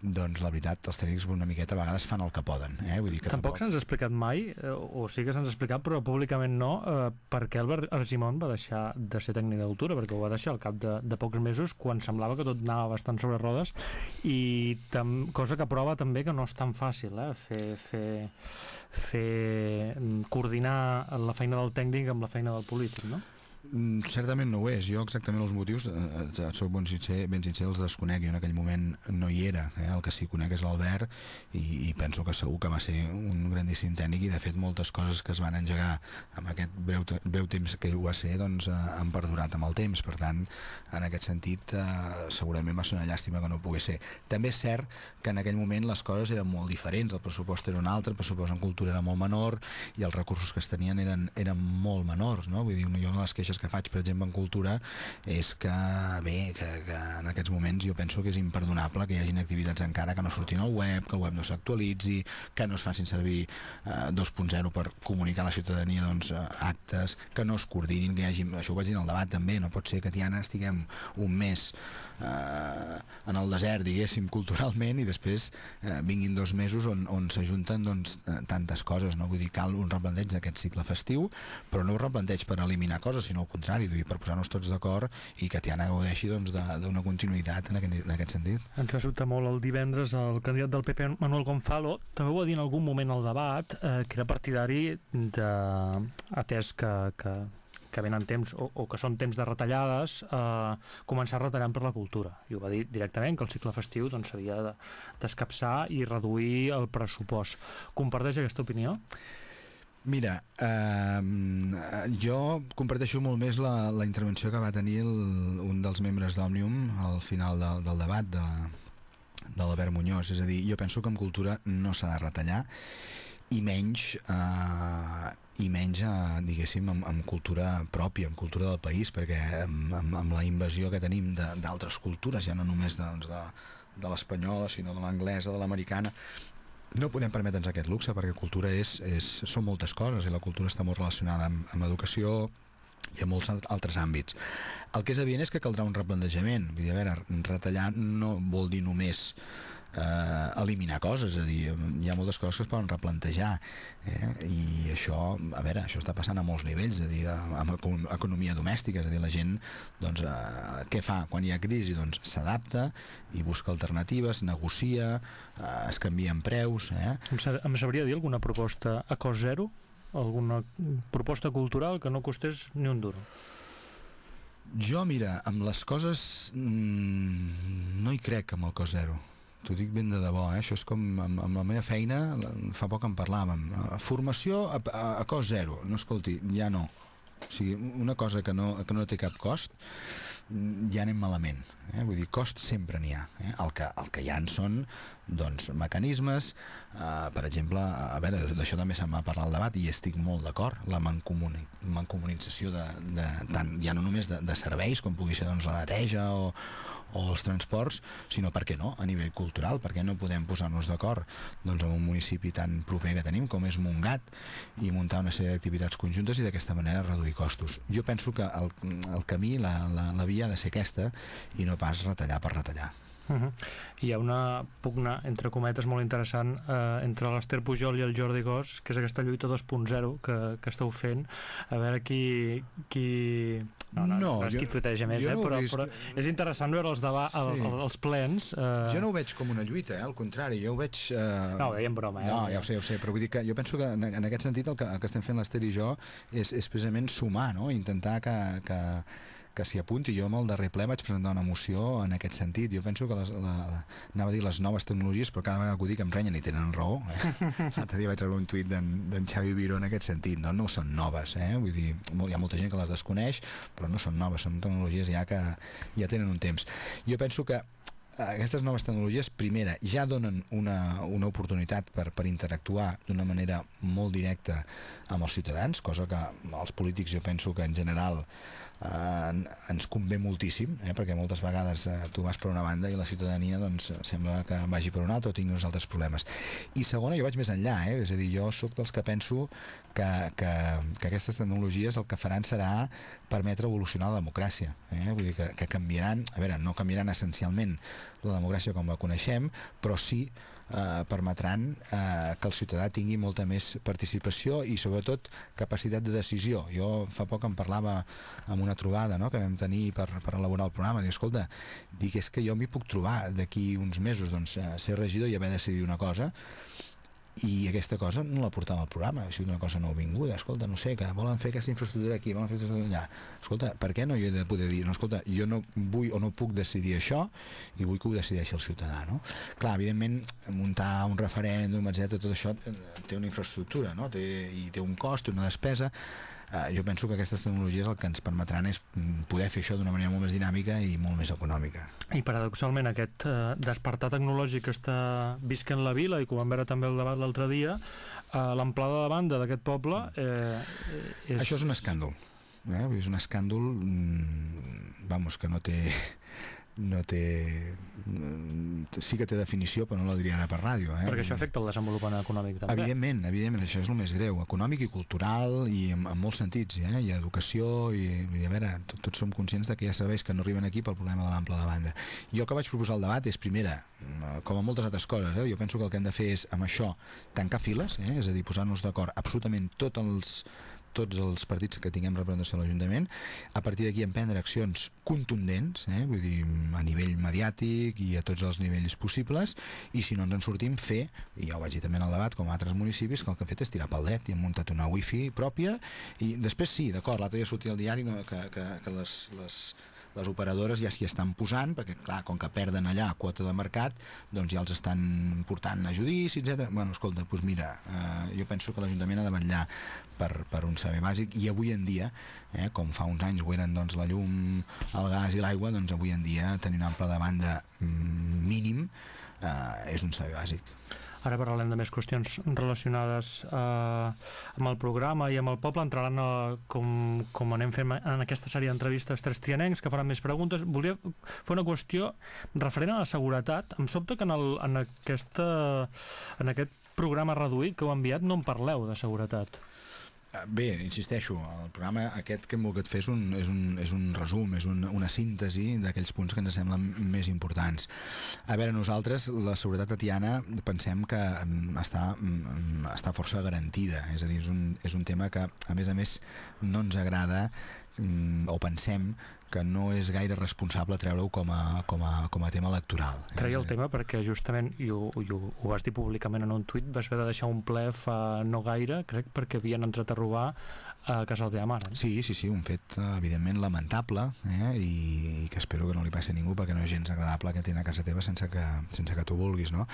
doncs la veritat, els tècnics una miqueta a vegades fan el que poden. Eh? Vull dir que Tampoc se'ns ha explicat mai, eh, o sí que se'ns ha explicat, però públicament no, eh, per què Albert Argimon va deixar de ser tècnic de cultura, perquè ho va deixar al cap de, de pocs mesos, quan semblava que tot anava bastant sobre rodes, i tam, cosa que prova també que no és tan fàcil, eh, fer, fer, fer mm, coordinar la feina del tècnic amb la feina del polític, no? Mm, certament no ho és. Jo exactament els motius, eh, eh, soc ben sincer, ben sincer, els desconec. Jo en aquell moment no hi era. Eh? El que sí que conec és l'Albert i, i penso que segur que va ser un grandíssim tècnic i de fet moltes coses que es van engegar amb aquest breu, breu temps que ho va ser doncs, eh, han perdurat amb el temps. Per tant, en aquest sentit, eh, segurament va ser una llàstima que no pogués ser. També és cert que en aquell moment les coses eren molt diferents. El pressupost era un altre, el pressupost en cultura era molt menor i els recursos que es tenien eren, eren molt menors. No? Vull dir, jo les queixes que faig, per exemple, en cultura és que, bé, que, que en aquests moments jo penso que és imperdonable que hi hagin activitats encara que no surtin al web, que el web no s'actualitzi, que no es facin servir eh, 2.0 per comunicar a la ciutadania doncs, eh, actes, que no es coordinin, que hi hagi, això ho vaig dir en el debat també, no pot ser que Tiana estiguem un mes eh, en el desert, diguéssim, culturalment i després eh, vinguin dos mesos on, on s'ajunten doncs, eh, tantes coses, no? Vull dir, cal un replanteig d'aquest cicle festiu, però no un replanteig per eliminar coses, sinó al contrari, dir, per posar-nos tots d'acord i que Tiana gaudeixi doncs, d'una continuïtat en aquest, en aquest sentit. Ens va sobtar molt el divendres el candidat del PP, Manuel Gonzalo, també ho va dir en algun moment al debat, eh, que era partidari de, atès que, que, que venen temps, o, o que són temps de retallades, eh, començar retallant per la cultura. I ho va dir directament, que el cicle festiu doncs, s'havia de- d'escapçar i reduir el pressupost. Comparteix aquesta opinió? Mira, eh, jo comparteixo molt més la, la intervenció que va tenir el, un dels membres d'Òmnium al final del, del debat de, de l'Albert Muñoz. És a dir, jo penso que en cultura no s'ha de retallar i menys eh, i menys, eh, diguéssim, amb, amb cultura pròpia, amb cultura del país, perquè amb, amb, amb la invasió que tenim de- d'altres cultures, ja no només de, doncs, de, de l'espanyola, sinó de l'anglesa, de l'americana, no podem permetre'ns aquest luxe perquè cultura és, és, són moltes coses i la cultura està molt relacionada amb, amb educació i en molts alt- altres àmbits. El que és evident és que caldrà un replantejament. Vull dir, a veure, retallar no vol dir només eh, eliminar coses, és a dir, hi ha moltes coses que es poden replantejar eh? i això, a veure, això està passant a molts nivells, és a dir, amb econ- economia domèstica, és a dir, la gent doncs, eh, què fa quan hi ha crisi? Doncs s'adapta i busca alternatives, negocia, eh, es canvien preus, eh? Em, sa em sabria dir alguna proposta a cost zero? Alguna proposta cultural que no costés ni un duro? Jo, mira, amb les coses mm, no hi crec amb el cos zero. T'ho dic ben de debò, eh? això és com amb, amb la meva feina, fa poc en parlàvem. Eh, Formació a, a, a cost zero, no escolti, ja no. O sigui, una cosa que no, que no té cap cost, mm, ja anem malament. Eh? Vull dir, cost sempre n'hi ha. Eh? El, que, el que hi ha són doncs, mecanismes, eh, per exemple, a veure, d'això també se'n va parlar al debat i estic molt d'acord, la mancomuni mancomunització de, de, tant, ja no només de, de serveis, com pugui ser doncs, la neteja o, o els transports, sinó per què no, a nivell cultural, per què no podem posar-nos d'acord doncs, en un municipi tan proper que tenim com és Montgat i muntar una sèrie d'activitats conjuntes i d'aquesta manera reduir costos. Jo penso que el, el camí, la, la, la via ha de ser aquesta i no pas retallar per retallar. Uh -huh. Hi ha una pugna, entre cometes, molt interessant eh, entre l'Ester Pujol i el Jordi Gós, que és aquesta lluita 2.0 que, que esteu fent. A veure qui... qui... No, no, no, no és jo- qui tuiteja més, eh? no però, vist. però és interessant veure els, deba els, Sí. els, els plens. Eh... Jo no ho veig com una lluita, eh? al contrari, jo ho veig... Eh... No, ho deia en broma, eh? No, ja ho sé, ja ho sé, però vull dir que jo penso que en, en aquest sentit el que, el que estem fent l'Ester i jo és, és precisament sumar, no? intentar que, que, que s'hi apunti. Jo amb el darrer ple vaig presentar una moció en aquest sentit. Jo penso que les, la, anava a dir les noves tecnologies, però cada vegada que ho dic em renyen i tenen raó. Eh? L'altre dia vaig rebre un tuit d'en Xavi Viró en aquest sentit. No, no són noves, eh? vull dir, hi ha molta gent que les desconeix, però no són noves, són tecnologies ja que ja tenen un temps. Jo penso que aquestes noves tecnologies, primera, ja donen una, una oportunitat per, per interactuar d'una manera molt directa amb els ciutadans, cosa que els polítics jo penso que en general eh, ens convé moltíssim, eh, perquè moltes vegades eh, tu vas per una banda i la ciutadania doncs, sembla que vagi per una altra o tingui uns altres problemes. I segona, jo vaig més enllà, eh, és a dir, jo sóc dels que penso que, que, que aquestes tecnologies el que faran serà permetre evolucionar la democràcia. Eh? Vull dir que, que canviaran, a veure, no canviaran essencialment la democràcia com la coneixem, però sí eh, permetran eh, que el ciutadà tingui molta més participació i sobretot capacitat de decisió. Jo fa poc em parlava amb una trobada no?, que vam tenir per, per elaborar el programa, dic, escolta, dic, és que jo m'hi puc trobar d'aquí uns mesos doncs, eh, ser regidor i haver decidit una cosa i aquesta cosa no la portava al programa, sigut una cosa nouvinguda, escolta, no sé, que volen fer aquesta infraestructura aquí, volen fer aquesta allà. Escolta, per què no jo he de poder dir, no, escolta, jo no vull o no puc decidir això i vull que ho decideixi el ciutadà, no? Clar, evidentment, muntar un referèndum, etc tot això eh, té una infraestructura, no? Té, I té un cost, una despesa, eh, jo penso que aquestes tecnologies el que ens permetran és mm, poder fer això d'una manera molt més dinàmica i molt més econòmica. I paradoxalment aquest eh, despertar tecnològic que està visquent la vila i que ho vam veure també el debat l'altre dia, eh, l'amplada de banda d'aquest poble eh, és... Això és un escàndol. Eh? És un escàndol, mm, vamos, que no té no té sí que té definició però no la diria ara per ràdio eh? Perquè això afecta el desenvolupament econòmic també. Evidentment, evidentment, això és el més greu, econòmic i cultural i en, en molts sentits, eh? hi ha educació i, i a veure, tot, tots som conscients de que hi ha serveis que no arriben aquí pel problema de l'ample de banda. Jo el que vaig proposar al debat és, primera, com a moltes altres coses, eh? jo penso que el que hem de fer és, amb això, tancar files, eh? és a dir, posar-nos d'acord absolutament tots els tots els partits que tinguem representació a l'Ajuntament, a partir d'aquí emprendre accions contundents, eh? vull dir, a nivell mediàtic i a tots els nivells possibles, i si no ens en sortim, fer, i ja ho vaig dir també en el debat, com a altres municipis, que el que han fet és tirar pel dret i han muntat una wifi pròpia, i després sí, d'acord, l'altre dia sortia al diari no, que, que, que les, les, les operadores ja s'hi estan posant, perquè clar, com que perden allà quota de mercat, doncs ja els estan portant a judici, etc. Bueno, escolta, doncs mira, eh, jo penso que l'Ajuntament ha de vetllar per, per un servei bàsic i avui en dia, eh, com fa uns anys ho eren doncs, la llum, el gas i l'aigua, doncs avui en dia tenir un ample de banda mm, mínim eh, és un servei bàsic. Ara parlarem de més qüestions relacionades eh, amb el programa i amb el poble. Entraran, a, com, com anem fent en aquesta sèrie d'entrevistes tres trianencs que faran més preguntes. Volia fer una qüestió referent a la seguretat. Em sobta que en, el, en, aquesta, en aquest programa reduït que heu enviat no en parleu de seguretat. Bé, insisteixo, el programa aquest que hem volgut fer és un, és un, és un resum, és un, una síntesi d'aquells punts que ens semblen més importants. A veure, nosaltres, la seguretat tatiana, pensem que mm, està, mm, està força garantida, és a dir, és un, és un tema que, a més a més, no ens agrada mm, o pensem que no és gaire responsable treure-ho com, a, com, a, com a tema electoral. Treia el tema perquè justament, i ho, i ho, ho vas dir públicament en un tuit, vas haver de deixar un ple fa no gaire, crec, perquè havien entrat a robar a casa de mare. Sí, sí, sí, un fet evidentment lamentable eh? I, i que espero que no li passi a ningú perquè no és gens agradable que tenir a casa teva sense que, sense que tu vulguis, no?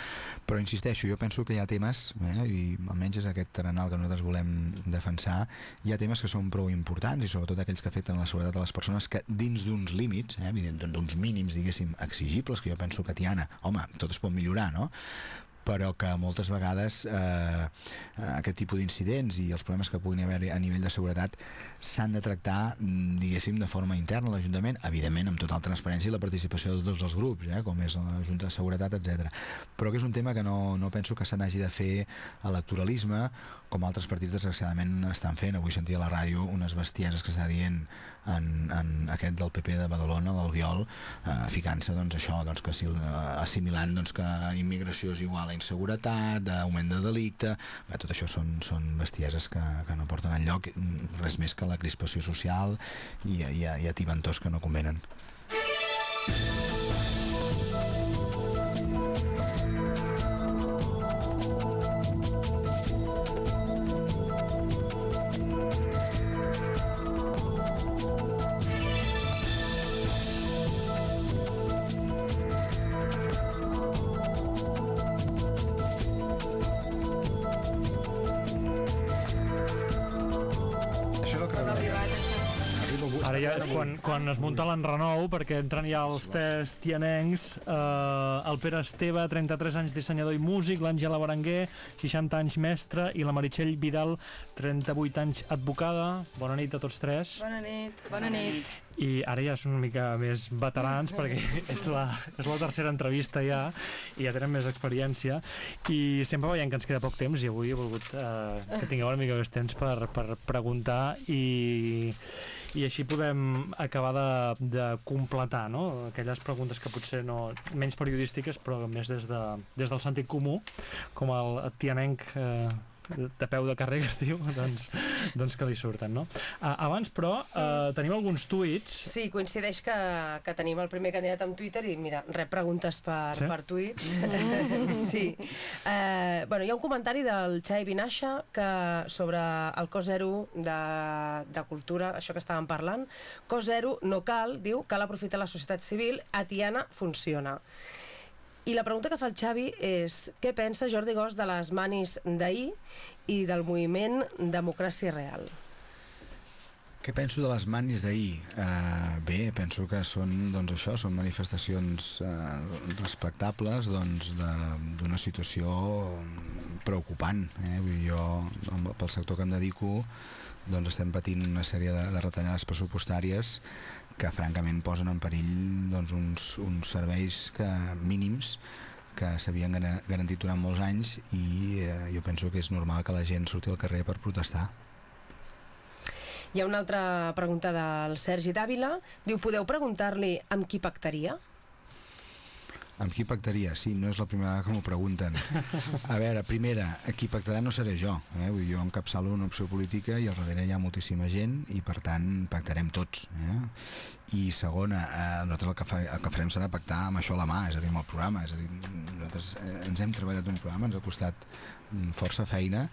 Però insisteixo, jo penso que hi ha temes, eh? i almenys és aquest taranal que nosaltres volem defensar, hi ha temes que són prou importants i sobretot aquells que afecten la seguretat de les persones que dins d'uns límits, eh? d'uns mínims, diguéssim, exigibles, que jo penso que Tiana, home, tot es pot millorar, no? Però que moltes vegades eh, aquest tipus d'incidents i els problemes que puguin haver a nivell de seguretat s'han de tractar, mm, diguéssim, de forma interna a l'Ajuntament, evidentment amb total transparència i la participació de tots els grups, eh, com és la Junta de Seguretat, etc. Però que és un tema que no, no penso que se n'hagi de fer electoralisme, com altres partits desgraciadament estan fent. Avui sentia a la ràdio unes bestieses que està dient en, en aquest del PP de Badalona, l'Albiol, eh, ficant-se doncs, això, doncs, que eh, assimilant doncs, que immigració és igual a inseguretat, augment de delicte, bé, tot això són, són bestieses que, que no porten enlloc, res més que la crispació social i, i, i a tibantors que no convenen. Quan, es munta l'enrenou, perquè entren ja els tres tianencs, eh, el Pere Esteve, 33 anys dissenyador i músic, l'Àngela Berenguer, 60 anys mestre, i la Meritxell Vidal, 38 anys advocada. Bona nit a tots tres. Bona nit. Bona nit. I ara ja són una mica més veterans, perquè és la, és la tercera entrevista ja, i ja tenen més experiència, i sempre veiem que ens queda poc temps, i avui he volgut eh, que tingueu una mica més temps per, per preguntar i i així podem acabar de, de completar no? aquelles preguntes que potser no, menys periodístiques però més des, de, des del sentit comú com el tianenc eh, de peu de carrer que es diu, doncs, doncs que li surten, no? Uh, abans, però, uh, tenim alguns tuits. Sí, coincideix que, que tenim el primer candidat en Twitter i, mira, rep preguntes per, sí? per tuits. sí. Uh, bueno, hi ha un comentari del Xavi Vinaixa que, sobre el cos zero de, de cultura, això que estàvem parlant, cos zero no cal, diu, cal aprofitar la societat civil, a Tiana funciona. I la pregunta que fa el Xavi és què pensa Jordi Gos de les manis d'ahir i del moviment Democràcia Real? Què penso de les manis d'ahir? Uh, bé, penso que són, doncs això, són manifestacions uh, respectables doncs, d'una situació preocupant. Eh? Vull dir, jo, pel sector que em dedico, doncs estem patint una sèrie de, de retallades pressupostàries que francament posen en perill doncs, uns, uns serveis que, mínims que s'havien garantit durant molts anys i eh, jo penso que és normal que la gent surti al carrer per protestar. Hi ha una altra pregunta del Sergi Dàvila. Diu, podeu preguntar-li amb qui pactaria? Amb qui pactaria? Sí, no és la primera vegada que m'ho pregunten. A veure, primera, qui pactarà no seré jo. Eh? Vull dir, jo encapçalo una opció política i al darrere hi ha moltíssima gent i per tant pactarem tots. Eh? I segona, eh, nosaltres el que, fa, el que farem serà pactar amb això a la mà, és a dir, amb el programa. És a dir, nosaltres eh, ens hem treballat un programa, ens ha costat mm, força feina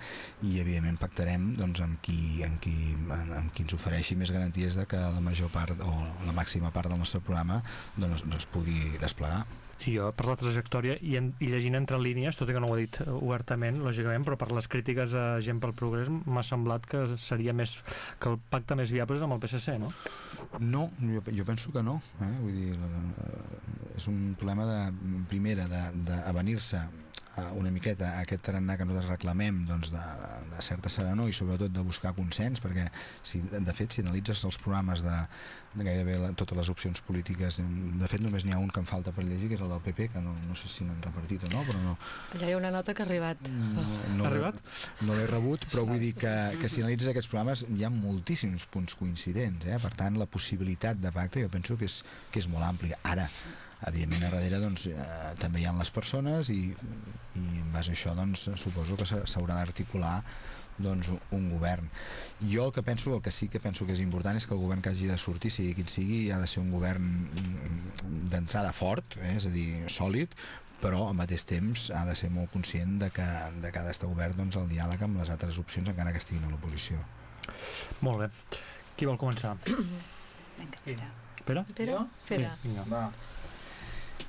i evidentment pactarem doncs, amb, qui, amb, qui, amb qui ens ofereixi més garanties de que la major part o la màxima part del nostre programa doncs, no es pugui desplegar i jo per la trajectòria i, en, i llegint entre línies, tot i que no ho he dit obertament, lògicament, però per les crítiques a gent pel progrés m'ha semblat que seria més que el pacte més viable és amb el PSC, no? No, jo, jo penso que no. Eh? Vull dir, és un problema de, primera, d'avenir-se una miqueta aquest tarannà que nosaltres reclamem doncs, de, de certa serenor i sobretot de buscar consens, perquè si, de fet si analitzes els programes de gairebé la, totes les opcions polítiques, de fet només n'hi ha un que em falta per llegir, que és el del PP, que no, no sé si n'han repartit o no, però no, Allà hi ha una nota que ha arribat. no, no Ha l'he- arribat? No l'he rebut, però vull dir que, que si analitzes aquests programes hi ha moltíssims punts coincidents, eh? per tant la possibilitat de pacte jo penso que és, que és molt àmplia. Ara, evidentment a darrere doncs, eh, també hi ha les persones i, i en base a això doncs, suposo que s'ha- s'haurà d'articular doncs, un govern. Jo el que penso, el que sí que penso que és important és que el govern que hagi de sortir, sigui quin sigui, ha de ser un govern mm, d'entrada fort, eh? és a dir, sòlid, però al mateix temps ha de ser molt conscient de que, de que ha d'estar obert doncs, el diàleg amb les altres opcions encara que estiguin a l'oposició. Molt bé. Qui vol començar? Pere? Pere? Jo? Pere. Vinga. Va.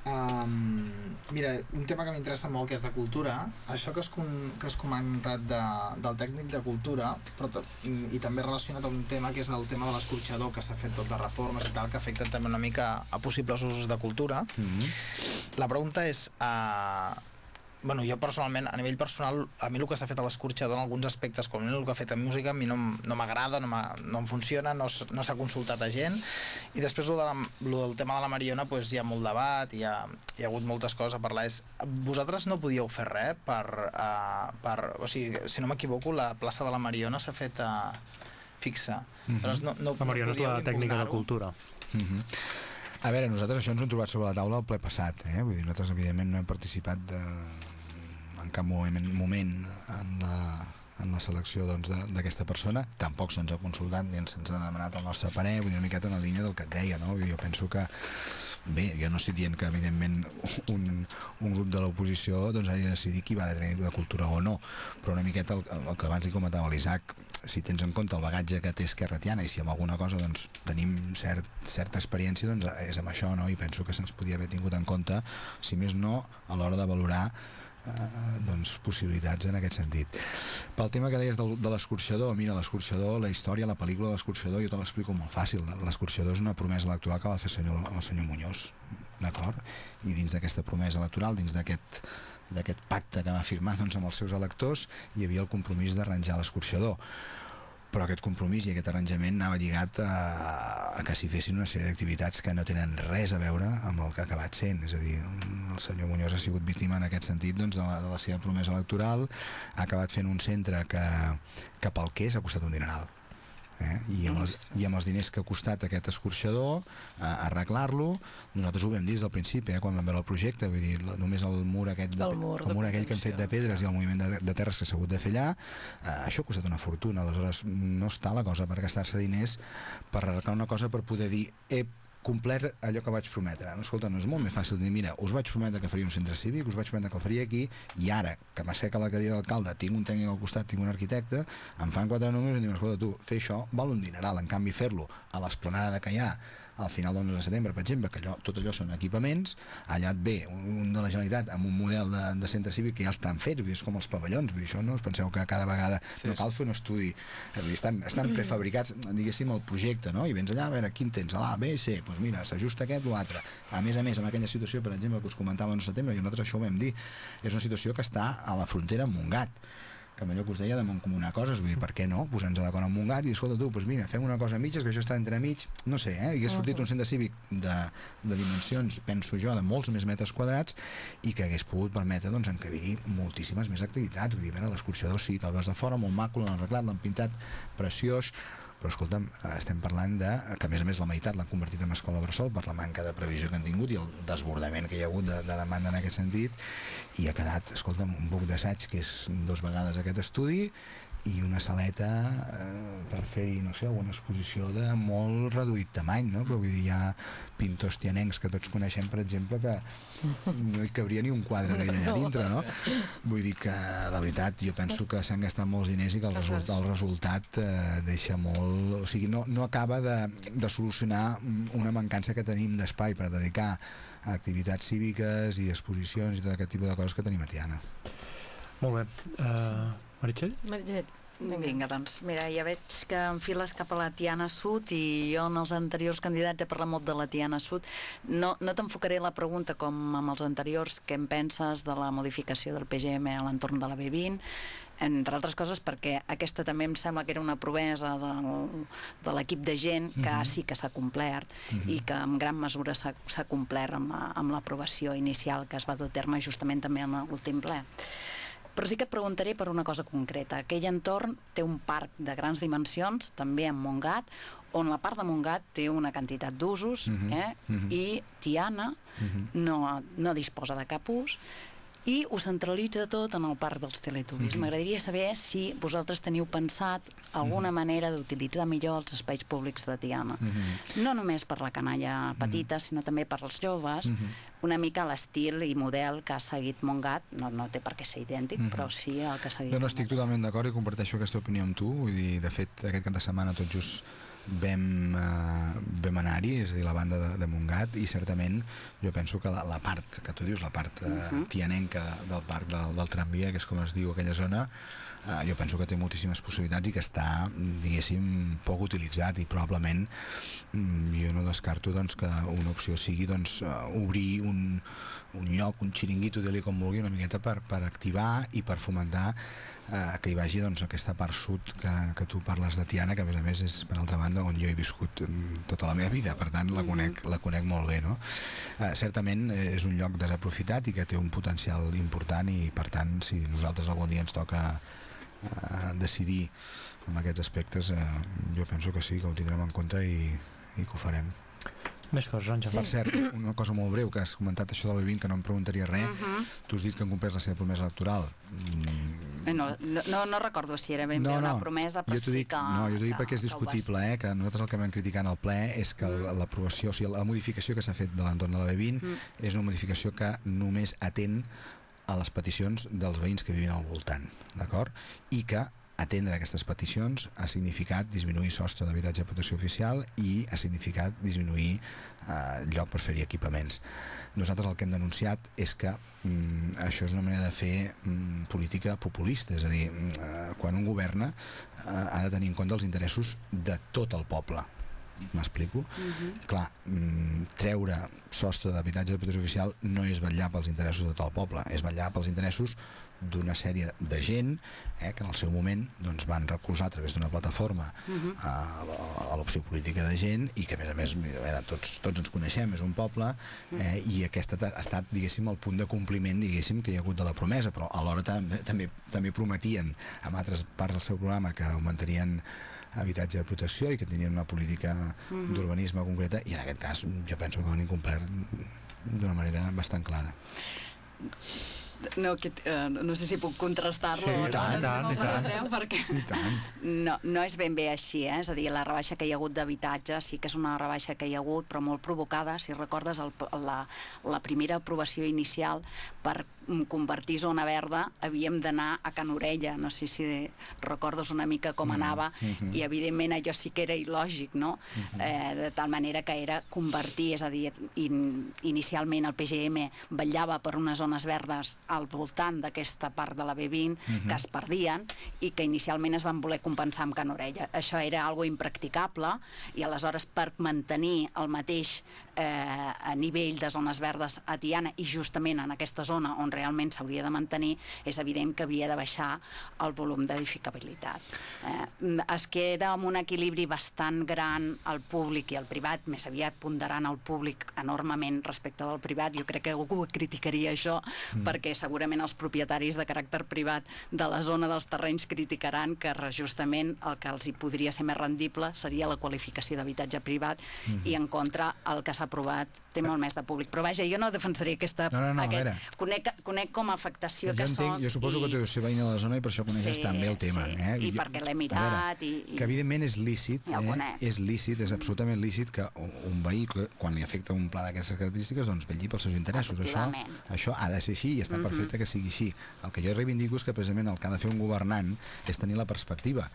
Um, mira, un tema que m'interessa molt que és de cultura, això que has, com, que has comentat de, del tècnic de cultura, però i també relacionat amb un tema que és el tema de l'escorxador, que s'ha fet tot de reformes i tal, que afecta també una mica a possibles usos de cultura. Mm -hmm. La pregunta és, uh, bueno, jo personalment, a nivell personal, a mi el que s'ha fet a l'escorxador en alguns aspectes, com el que ha fet en música, a mi no, no m'agrada, no, no em funciona, no, no s'ha consultat a gent, i després lo, de la, lo del tema de la Mariona, pues, hi ha molt debat, hi ha, hi ha hagut moltes coses a parlar. És, vosaltres no podíeu fer res per, uh, per... O sigui, si no m'equivoco, la plaça de la Mariona s'ha fet uh, fixa. Aleshores, no, no, La Mariona és no la podíeu tècnica de cultura. Mm -hmm. A veure, nosaltres això ens ho hem trobat sobre la taula al ple passat, eh? Vull dir, nosaltres evidentment no hem participat de, en cap moment, moment en la, en la selecció doncs, d'aquesta persona, tampoc se'ns ha consultat ni se'ns ha demanat el nostre parer, vull dir, una miqueta en la línia del que et deia, no? Jo penso que Bé, jo no estic dient que evidentment un, un grup de l'oposició doncs, hagi de decidir qui va de tenir de cultura o no, però una miqueta el, el que abans li comentava l'Isaac, si tens en compte el bagatge que té Esquerra Tiana i si amb alguna cosa doncs, tenim cert, certa experiència doncs, és amb això no? i penso que se'ns podia haver tingut en compte si més no a l'hora de valorar doncs, possibilitats en aquest sentit. Pel tema que deies del, de l'escorxador, mira, l'escorxador, la història, la pel·lícula de l'escorxador, jo te l'explico molt fàcil. L'escorxador és una promesa electoral que va fer el senyor, el senyor Muñoz, d'acord? I dins d'aquesta promesa electoral, dins d'aquest d'aquest pacte que va firmar doncs, amb els seus electors, hi havia el compromís d'arranjar l'escorxador però aquest compromís i aquest arranjament anava lligat a, a que s'hi fessin una sèrie d'activitats que no tenen res a veure amb el que ha acabat sent, és a dir, el senyor Muñoz ha sigut víctima en aquest sentit doncs, de, la, de la seva promesa electoral, ha acabat fent un centre que, que pel que és ha costat un dineral eh? I, amb els, i amb els diners que ha costat aquest escorxador a, arreglar-lo nosaltres ho vam dir des del principi eh? quan vam veure el projecte vull dir, només el mur aquest de, El mur el mur aquell que han fet de pedres i el moviment de, de terres que s'ha hagut de fer allà eh, això ha costat una fortuna aleshores no està la cosa per gastar-se diners per arreglar una cosa per poder dir he complert allò que vaig prometre. No, escolta, no és molt més fàcil dir, mira, us vaig prometre que faria un centre cívic, us vaig prometre que el faria aquí, i ara, que m'asseca la cadira d'alcalde, tinc un tècnic al costat, tinc un arquitecte, em fan quatre números i em diuen, escolta, tu, fer això val un dineral, en canvi fer-lo a l'esplanada de Callà, al final del 11 de setembre, per exemple, que allò, tot allò són equipaments, allà et ve un, un de la Generalitat amb un model de, de centre cívic que ja estan fets, vull dir, és com els pavellons, vull dir, això no us penseu que cada vegada sí, no cal fer un estudi, és a dir, estan, estan prefabricats, diguéssim, el projecte, no? I vens allà, a veure, quin tens? A l'A, B, C, doncs mira, s'ajusta aquest o l'altre. A més a més, en aquella situació, per exemple, que us comentava en setembre, i nosaltres això ho vam dir, és una situació que està a la frontera amb Montgat, que amb allò que us deia de mancomunar coses, vull dir, per què no? Posar-nos d'acord amb Montgat i dir, escolta tu, doncs mira, fem una cosa a mitges, que això està entre mig, no sé, eh? I ha sortit un centre cívic de, de dimensions, penso jo, de molts més metres quadrats i que hagués pogut permetre, doncs, encabir-hi moltíssimes més activitats, vull dir, a veure, l'escorxador sí, te'l veus de fora, molt maco, l'han arreglat, l'han pintat preciós, però escolta'm, eh, estem parlant de que a més a més la meitat l'han convertit en escola bressol per la manca de previsió que han tingut i el desbordament que hi ha hagut de, de demanda en aquest sentit. I ha quedat, escolta'm, un buc d'assaig que és dos vegades aquest estudi i una saleta eh, per fer-hi, no sé, alguna exposició de molt reduït tamany, no? Però vull dir, hi ha pintors tianencs que tots coneixem, per exemple, que no hi cabria ni un quadre d'ell allà dintre, no? Vull dir que, la veritat, jo penso que s'han gastat molts diners i que el resultat, el resultat eh, deixa molt... O sigui, no, no acaba de, de solucionar una mancança que tenim d'espai per dedicar a activitats cíviques i exposicions i tot aquest tipus de coses que tenim a Tiana. Molt bé. Uh, Meritxell? Meritxell, Vinga, doncs, mira, ja veig que enfiles cap a la Tiana Sud i jo en els anteriors candidats he parlat molt de la Tiana Sud. No, no t'enfocaré la pregunta com amb els anteriors, què en penses de la modificació del PGM a l'entorn de la B20, entre altres coses perquè aquesta també em sembla que era una promesa del, de l'equip de gent que Mhm. sí que s'ha complert i que en gran mesura s'ha s'ha complert amb la- amb l'aprovació inicial que es va dur a terme justament també en l'últim ple. Però sí que et preguntaré per una cosa concreta. Aquell entorn té un parc de grans dimensions, també en Montgat, on la part de Montgat té una quantitat d'usos Mhm, eh? mhm. i Tiana no, no disposa de cap ús i ho centralitza tot en el parc dels teletubbies. Mhm. M'agradaria saber si vosaltres teniu pensat alguna manera d'utilitzar millor els espais públics de Tiana. Mhm. No només per la canalla petita, sinó també per als joves, Mhm. Una mica l'estil i model que ha seguit Montgat, no, no té per què ser idèntic, però sí el que ha seguit Jo no estic Montgat. totalment d'acord i comparteixo aquesta opinió amb tu. Vull dir, de fet, aquest cap de setmana tot just vam, eh, vam anar-hi, és a dir, la banda de, de Montgat, i certament jo penso que la, la part, que tu dius, la part eh, tianenca del parc del, del tramvia, que és com es diu aquella zona, eh, jo penso que té moltíssimes possibilitats i que està, diguéssim, poc utilitzat i probablement mm, jo no descarto doncs, que una opció sigui doncs, eh, obrir un, un lloc, un xiringuito, dir-li com vulgui, una miqueta per, per activar i per fomentar eh, que hi vagi doncs, aquesta part sud que, que tu parles de Tiana, que a més a més és, per altra banda, on jo he viscut mm, tota la meva vida, per tant la conec, la conec molt bé. No? Eh, certament eh, és un lloc desaprofitat i que té un potencial important i per tant si nosaltres algun dia ens toca eh, decidir en aquests aspectes eh, jo penso que sí, que ho tindrem en compte i, i que ho farem. Més coses, Àngel. Per cert, una cosa molt breu, que has comentat això del B20, que no em preguntaria res. Tu has dit que han comprès la seva promesa electoral. Mm, Eh, No, no, no, no recordo si era ben bé una promesa, però jo sí dic, que... No, jo t'ho dic que- perquè és discutible, eh, que nosaltres el que vam criticar en el ple és que Mm. l'aprovació, o sigui, la modificació que s'ha fet de l'entorn de la B20 Mm. és una modificació que només atén a les peticions dels veïns que vivien al voltant, d'acord? I que atendre aquestes peticions ha significat disminuir sostre d'habitatge de protecció oficial i ha significat disminuir eh, lloc per fer-hi equipaments. Nosaltres el que hem denunciat és que mm, això és una manera de fer mm, política populista, és a dir, mm, eh, quan un governa eh, ha de tenir en compte els interessos de tot el poble. M'explico? Clar, mm, treure sostre d'habitatge de protecció oficial no és vetllar pels interessos de tot el poble, és vetllar pels interessos d'una sèrie de gent eh, que en el seu moment doncs, van recolzar a través d'una plataforma a, a l'opció política de gent i que a més a més a veure, tots, tots ens coneixem, és un poble eh, i aquest ha estat diguéssim el punt de compliment diguéssim que hi ha hagut de la promesa però alhora també, també, també prometien en altres parts del seu programa que augmentarien habitatge de protecció i que tenien una política d'urbanisme concreta i en aquest cas jo penso que ho han incomplert d'una manera bastant clara. No, que, uh, no sé si puc contrastar-lo Sí, o i no, tant, no tant, com i tant. perquè... I tant. No, no és ben bé així, eh? és a dir, la rebaixa que hi ha hagut d'habitatge sí que és una rebaixa que hi ha hagut, però molt provocada, si recordes el, la, la primera aprovació inicial per convertir zona verda havíem d'anar a Can Orella, no sé si recordes una mica com anava, i evidentment allò sí que era il·lògic, no? eh, de tal manera que era convertir, és a dir, in, inicialment el PGM vetllava per unes zones verdes al voltant d'aquesta part de la B20 que es perdien i que inicialment es van voler compensar amb Can Orella. Això era algo impracticable i aleshores per mantenir el mateix eh, a nivell de zones verdes a Tiana i justament en aquesta zona on realment s'hauria de mantenir, és evident que havia de baixar el volum d'edificabilitat. Eh, es queda amb un equilibri bastant gran al públic i al privat, més aviat ponderant el públic enormement respecte del privat. Jo crec que algú criticaria això, mm. perquè segurament els propietaris de caràcter privat de la zona dels terrenys criticaran que justament el que els hi podria ser més rendible seria la qualificació d'habitatge privat mm. i en contra el que s'ha aprovat té molt més de públic. Però vaja, jo no defensaré aquesta... No, no, no, aquest, conec, conec com a afectació jo, que entenc, soc jo suposo i... que tu deus ser veïna de la zona i per això coneixes Sí, tan bé el tema. sí, eh? i Jo- perquè l'he mirat veure, i- i- Que evidentment és lícit, Ja eh? és lícit, és absolutament lícit que un veí, que, quan li afecta un pla d'aquestes característiques, doncs vetlli pels seus interessos. Això, això ha de ser així i està perfecte que sigui així. El que jo reivindico és que precisament el que ha de fer un governant és tenir la perspectiva.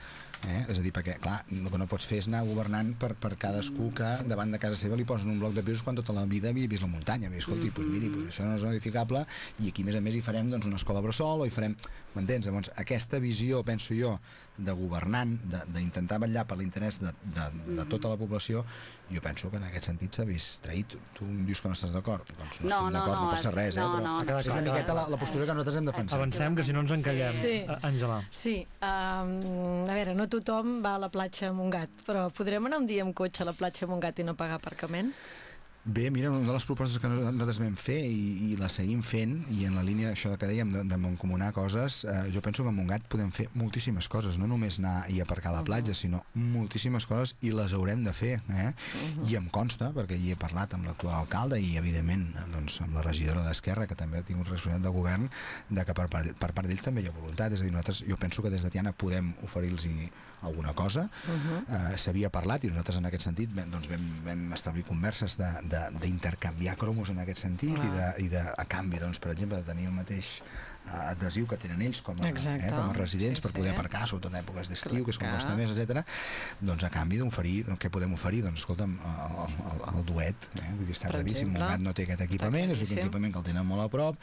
Eh? És a dir, perquè, clar, el que no pots fer és anar governant per, per cadascú que davant de casa seva li posen un bloc de pisos quan tota la vida havia vist la muntanya, havia escolti, doncs miri, doncs això no és edificable i aquí a més a més hi farem doncs, una escola bressol o hi farem, m'entens? Llavors aquesta visió, penso jo, de governant, de- d'intentar vetllar per l'interès de, de, de tota la població, jo penso que en aquest sentit s'ha vist traït. Tu, em dius que no estàs d'acord, doncs no, No, d'acord, no, no, passa es- res, eh? no, però no, no. és una miqueta la, la postura que nosaltres hem defensat. Avancem, que si no ens encallem. Sí. Eh, Àngela. Sí, um, a veure, no tothom va a la platja a Montgat, però podrem anar un dia amb cotxe a la platja a Montgat i no pagar aparcament? Bé, mira, una de les propostes que nosaltres vam fer i, i la seguim fent, i en la línia d'això que dèiem, de, de mancomunar coses, eh, jo penso que a Montgat podem fer moltíssimes coses, no només anar i aparcar a la platja, sinó moltíssimes coses i les haurem de fer, eh? I em consta, perquè hi he parlat amb l'actual alcalde i, evidentment, doncs, amb la regidora d'Esquerra, que també ha tingut responsabilitat de govern, de que per, part- per part d'ells també hi ha voluntat. És a dir, nosaltres, jo penso que des de Tiana podem oferir-los alguna cosa. eh, S'havia parlat i nosaltres en aquest sentit vam, doncs vam, vam establir converses de, de, d'intercanviar cromos en aquest sentit i, de, i de, a canvi, doncs, per exemple, de tenir el mateix adhesiu que tenen ells com a, Exacte. eh, com a residents Sí, per poder sí. aparcar, sobretot en èpoques d'estiu, que és quan Clar. costa més, etc. Doncs a canvi d'oferir, doncs, què podem oferir? Doncs escolta'm, el, el, el duet, eh? vull dir, està Per claríssim, exemple. Montgat no té aquest equipament, és un equipament que el tenen molt a prop,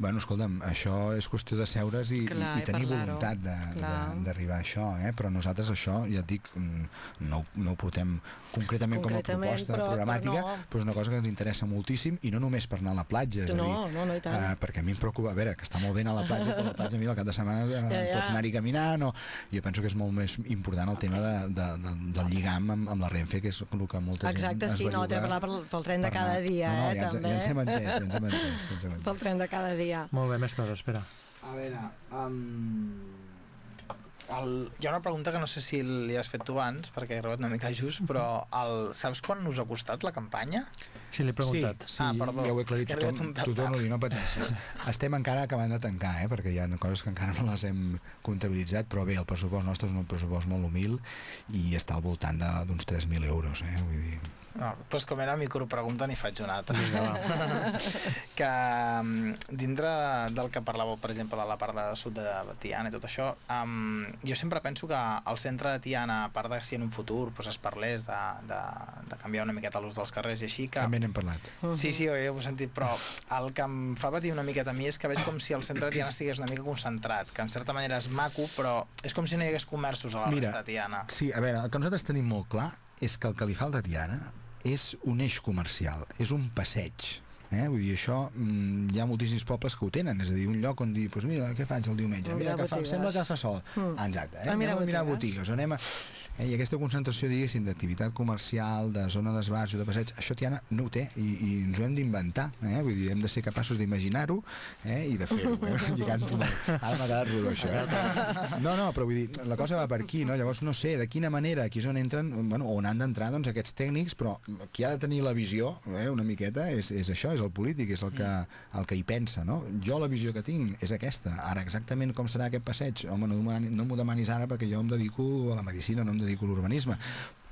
bueno, escolta'm, això és qüestió de seure's i, Clar, i, i tenir voluntat de- Clar. de- d'arribar a això, eh? però nosaltres això, ja et dic, mm, no, no ho portem concretament, com a Concretament, proposta però- programàtica, però no. però és una cosa que ens interessa moltíssim i no només per anar a la platja, és a No, dir, no, no, eh, perquè a mi em preocupa, a veure, que està molt bé anar a la platja, però a la platja, mira, el cap de setmana eh, Ja, ja. pots anar-hi caminant, o... jo penso que és molt més important el tema de, de, de, del lligam amb, amb la Renfe, que és el que molta Exacte, gent es sí, no, belluga parlar pel, pel tren de cada anar. dia, no, no, eh, ja ens, també. Ja ens hem entès, ja ens hem entès, ja ens hem entès. Pel tren de cada dia. Molt bé, més coses, espera. A veure, um, el, hi ha una pregunta que no sé si li has fet tu abans, perquè he arribat una mica just, però el, saps quan us ha costat la campanya? Sí, l'he preguntat. Sí, sí Ah, perdó, ja ho he és aclarit, que torno a tard. dir, no pateixis. Estem encara acabant de tancar, eh, perquè hi ha coses que encara no les hem comptabilitzat, però bé, el pressupost nostre és un pressupost molt humil i està al voltant d'uns 3.000 euros, eh, vull dir... No, doncs com era micropregunta n'hi faig una altra. que um, dintre del que parlàveu, per exemple, de la part de sud de Tiana i tot això, um, jo sempre penso que al centre de Tiana, a part de si en un futur doncs, es parlés de, de, de canviar una miqueta l'ús dels carrers i així, que... També n'hem parlat. Sí, sí, ho he sentit, però el que em fa patir una miqueta a mi és que veig com si el centre de Tiana estigués una mica concentrat, que en certa manera és maco, però és com si no hi hagués comerços a la Mira, resta de Tiana. Sí, a veure, el que nosaltres tenim molt clar és que el que li falta a Tiana és un eix comercial, és un passeig. Eh? Vull dir, això mm, hi ha moltíssims pobles que ho tenen, és a dir, un lloc on dir, pues mira, què faig el diumenge? Mira, Mirar que fa, sembla que fa sol. Mm. Ah, exacte, eh? A mirar anem a mirar botigues. anem a... Eh? I aquesta concentració, diguéssim, d'activitat comercial, de zona d'esbarjo, de passeig, això Tiana no ho té i, i ens ho hem d'inventar, eh? Vull dir, hem de ser capaços d'imaginar-ho eh? i de fer-ho, eh? lligant-ho. Ara m'ha quedat rodó, això, eh? No, no, però vull dir, la cosa va per aquí, no? Llavors, no sé, de quina manera, aquí és on entren, bueno, on han d'entrar doncs, aquests tècnics, però qui ha de tenir la visió, eh, una miqueta, és, és això, és el polític, és el que, el que hi pensa, no? Jo la visió que tinc és aquesta. Ara, exactament com serà aquest passeig, home, no, no m'ho demanis ara perquè jo em dedico a la medicina, no em dedico a l'urbanisme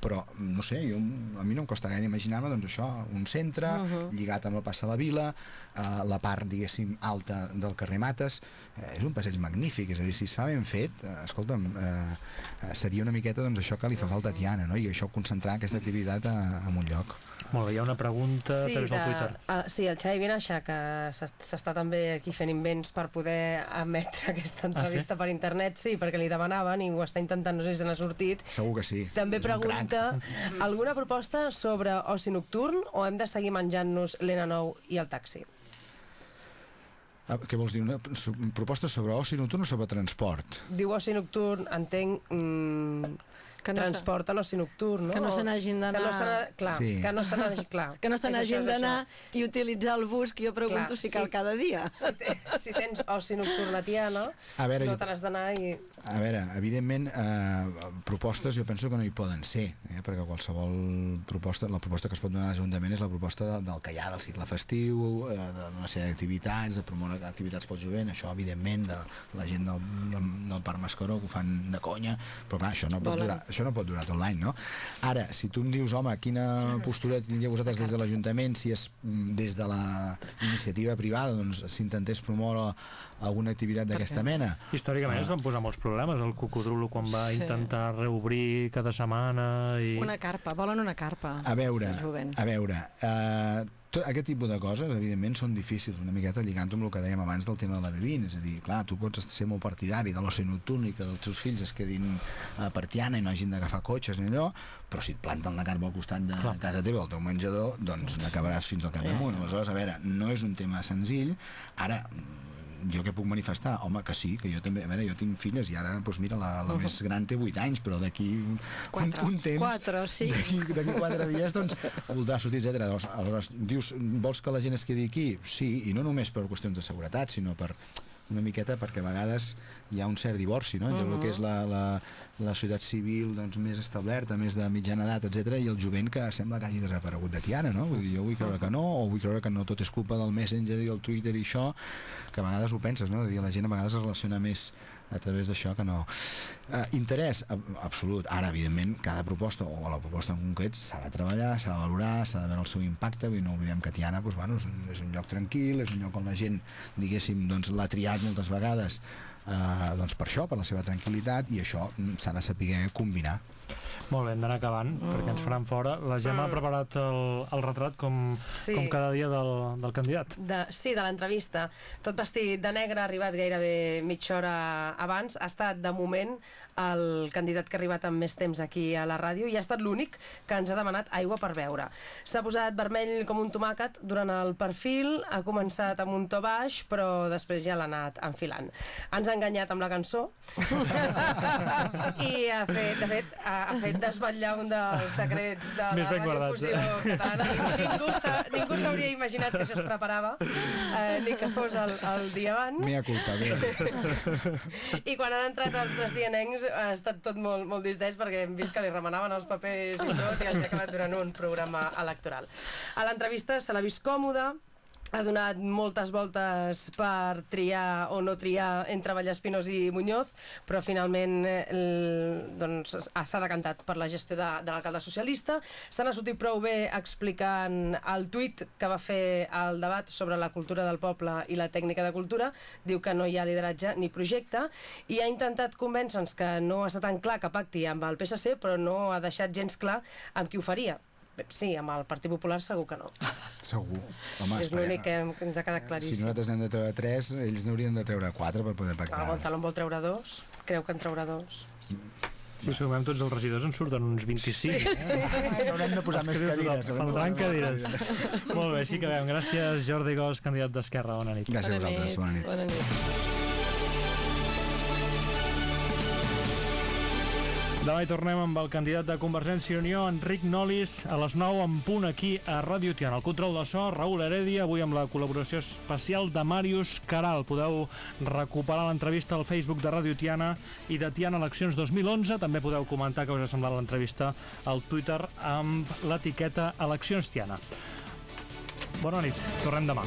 però no sé, jo, a mi no em costa gaire imaginar-me doncs això, un centre uh -huh. lligat amb el Passa a la Vila eh, la part, diguéssim, alta del carrer Mates eh, és un passeig magnífic és a dir, si es fa ben fet, eh, escolta'm eh, eh, seria una miqueta doncs això que li fa falta a Tiana, no? i això concentrar aquesta activitat a, en un lloc Molt bé, hi ha una pregunta a través del Twitter. Uh, sí, el Xavi Vinaxa, que s'es- s'està també aquí fent invents per poder emetre aquesta entrevista per internet, sí, perquè li demanaven i ho està intentant, no sé si se n'ha sortit. segur que sí També És pregunta alguna proposta sobre oci nocturn o hem de seguir menjant-nos l'N9 i el taxi? Ah, què vols dir? Una proposta sobre oci nocturn o sobre transport? Diu oci nocturn, entenc... Mm, Que no transport a l'oci nocturn, no? Que no se n'hagin d'anar- Que no se clar, Sí. que no se n'hagi, clar. Que no se n'hagin d'anar i utilitzar el bus, que jo pregunto Clar, si cal sí. cada dia. Si, te, si tens oci nocturn a Tiana, A veure, no te n'has d'anar i... A veure, evidentment, eh, propostes jo penso que no hi poden ser, eh, perquè qualsevol proposta, la proposta que es pot donar a l'Ajuntament és la proposta de, del que hi ha del cicle festiu, eh, d'una sèrie d'activitats, de promoure activitats pel jovent, això evidentment, de la gent del, del, del Parc Mascaró que ho fan de conya, però clar, això no pot Volen durar, això no pot durar tot l'any, no? Ara, si tu em dius, home, quina postura tindríeu vosaltres des de l'Ajuntament si és mm, des de la iniciativa privada, doncs s'intentés promoure alguna activitat d'aquesta mena. Històricament es van posar molts problemes. El Cocodrulo quan va Sí. intentar reobrir cada setmana i... Una carpa, volen una carpa. A veure, a veure, uh, tot aquest tipus de coses, evidentment, són difícils, una miqueta lligant amb el que dèiem abans del tema de la bebina, és a dir, clar, tu pots ser molt partidari de l'oci nocturn i que els teus fills es quedin a Partiana i no hagin d'agafar cotxes ni allò, però si et planten la carpa al costat de Clar. casa teva, al teu menjador, doncs n'acabaràs fins al capdamunt. Aleshores, a veure, no és un tema senzill, ara, jo què puc manifestar? Home, que sí, que jo també, a veure, jo tinc filles i ara, doncs mira, la, la més gran té 8 anys, però d'aquí un, un, temps... Quatre, sí. D'aquí d'aquí 4 dies, doncs, voldrà sortir, etc. Aleshores, dius, vols que la gent es quedi aquí? Sí, i no només per qüestions de seguretat, sinó per una miqueta perquè a vegades hi ha un cert divorci no? entre el que és la, la, la societat civil doncs, més establerta, més de mitjana edat, etc i el jovent que sembla que hagi desaparegut de Tiana, no? Vull dir, jo vull creure que no, o vull creure que no tot és culpa del Messenger i el Twitter i això, que a vegades ho penses, no? De dir, la gent a vegades es relaciona més a través d'això que no. Uh, interès, absolut. Ara, evidentment, cada proposta, o la proposta en concret, s'ha de treballar, s'ha de valorar, s'ha de veure el seu impacte, dir, no oblidem que Tiana doncs, bueno, és, un, és un lloc tranquil, és un lloc on la gent, diguéssim, doncs, l'ha triat moltes vegades eh, doncs per això, per la seva tranquil·litat, i això mm, s'ha de saber combinar. Molt bé, hem d'anar acabant, perquè ens faran fora. La Gemma ha preparat el, el retrat com, Sí. com cada dia del, del candidat. De, sí, de l'entrevista. Tot vestit de negre, ha arribat gairebé mitja hora abans. Ha estat, de moment, el candidat que ha arribat amb més temps aquí a la ràdio i ha estat l'únic que ens ha demanat aigua per beure. S'ha posat vermell com un tomàquet durant el perfil, ha començat amb un to baix, però després ja l'ha anat enfilant. Ens ha enganyat amb la cançó i ha fet, de fet, ha, ha fet desvetllar un dels secrets de Més la ben guardats, radiofusió eh? catalana. Ningú s'ha- Ningú s'hauria imaginat que això es preparava, eh, ni que fos el, el dia abans. Mea culpa, bé. I quan han entrat els tres dianencs ha estat tot molt, molt distès perquè hem vist que li remanaven els papers i tot i els ha acabat durant un programa electoral. A l'entrevista se l'ha vist còmode, ha donat moltes voltes per triar o no triar entre Vallespinós i Muñoz, però finalment eh, el, doncs, ha- s'ha decantat per la gestió de, de l'alcalde socialista. Se n'ha sortit prou bé explicant el tuit que va fer al debat sobre la cultura del poble i la tècnica de cultura. Diu que no hi ha lideratge ni projecte i ha intentat convèncer-nos que no està tan clar que pacti amb el PSC, però no ha deixat gens clar amb qui ho faria. Sí, amb el Partit Popular segur que no. Segur. Home, és l'únic que, que ens ha quedat Si claríssim. nosaltres n'hem de treure 3, ells n'haurien de treure 4 per poder Ah, pactar. Gonzalo en vol treure dos? Creu que en traurà dos? Si sumem tots els regidors en surten uns 25. Eh? Haurem de posar més que cadires. Faltaran cadires. Molt bé, així acabem. Gràcies, Jordi Gos, candidat d'Esquerra. Bona nit. Gràcies a vosaltres. Bona nit. Bona nit. Demà hi tornem amb el candidat de Convergència i Unió, Enric Nolis, a les 9 en punt aquí a Ràdio Tiana. El control de so, Raül Heredia, avui amb la col·laboració especial de Màrius Caral. Podeu recuperar l'entrevista al Facebook de Ràdio Tiana i de Tiana Eleccions 2011. També podeu comentar què us ha semblat l'entrevista al Twitter amb l'etiqueta Eleccions Tiana. Bona nit, tornem demà.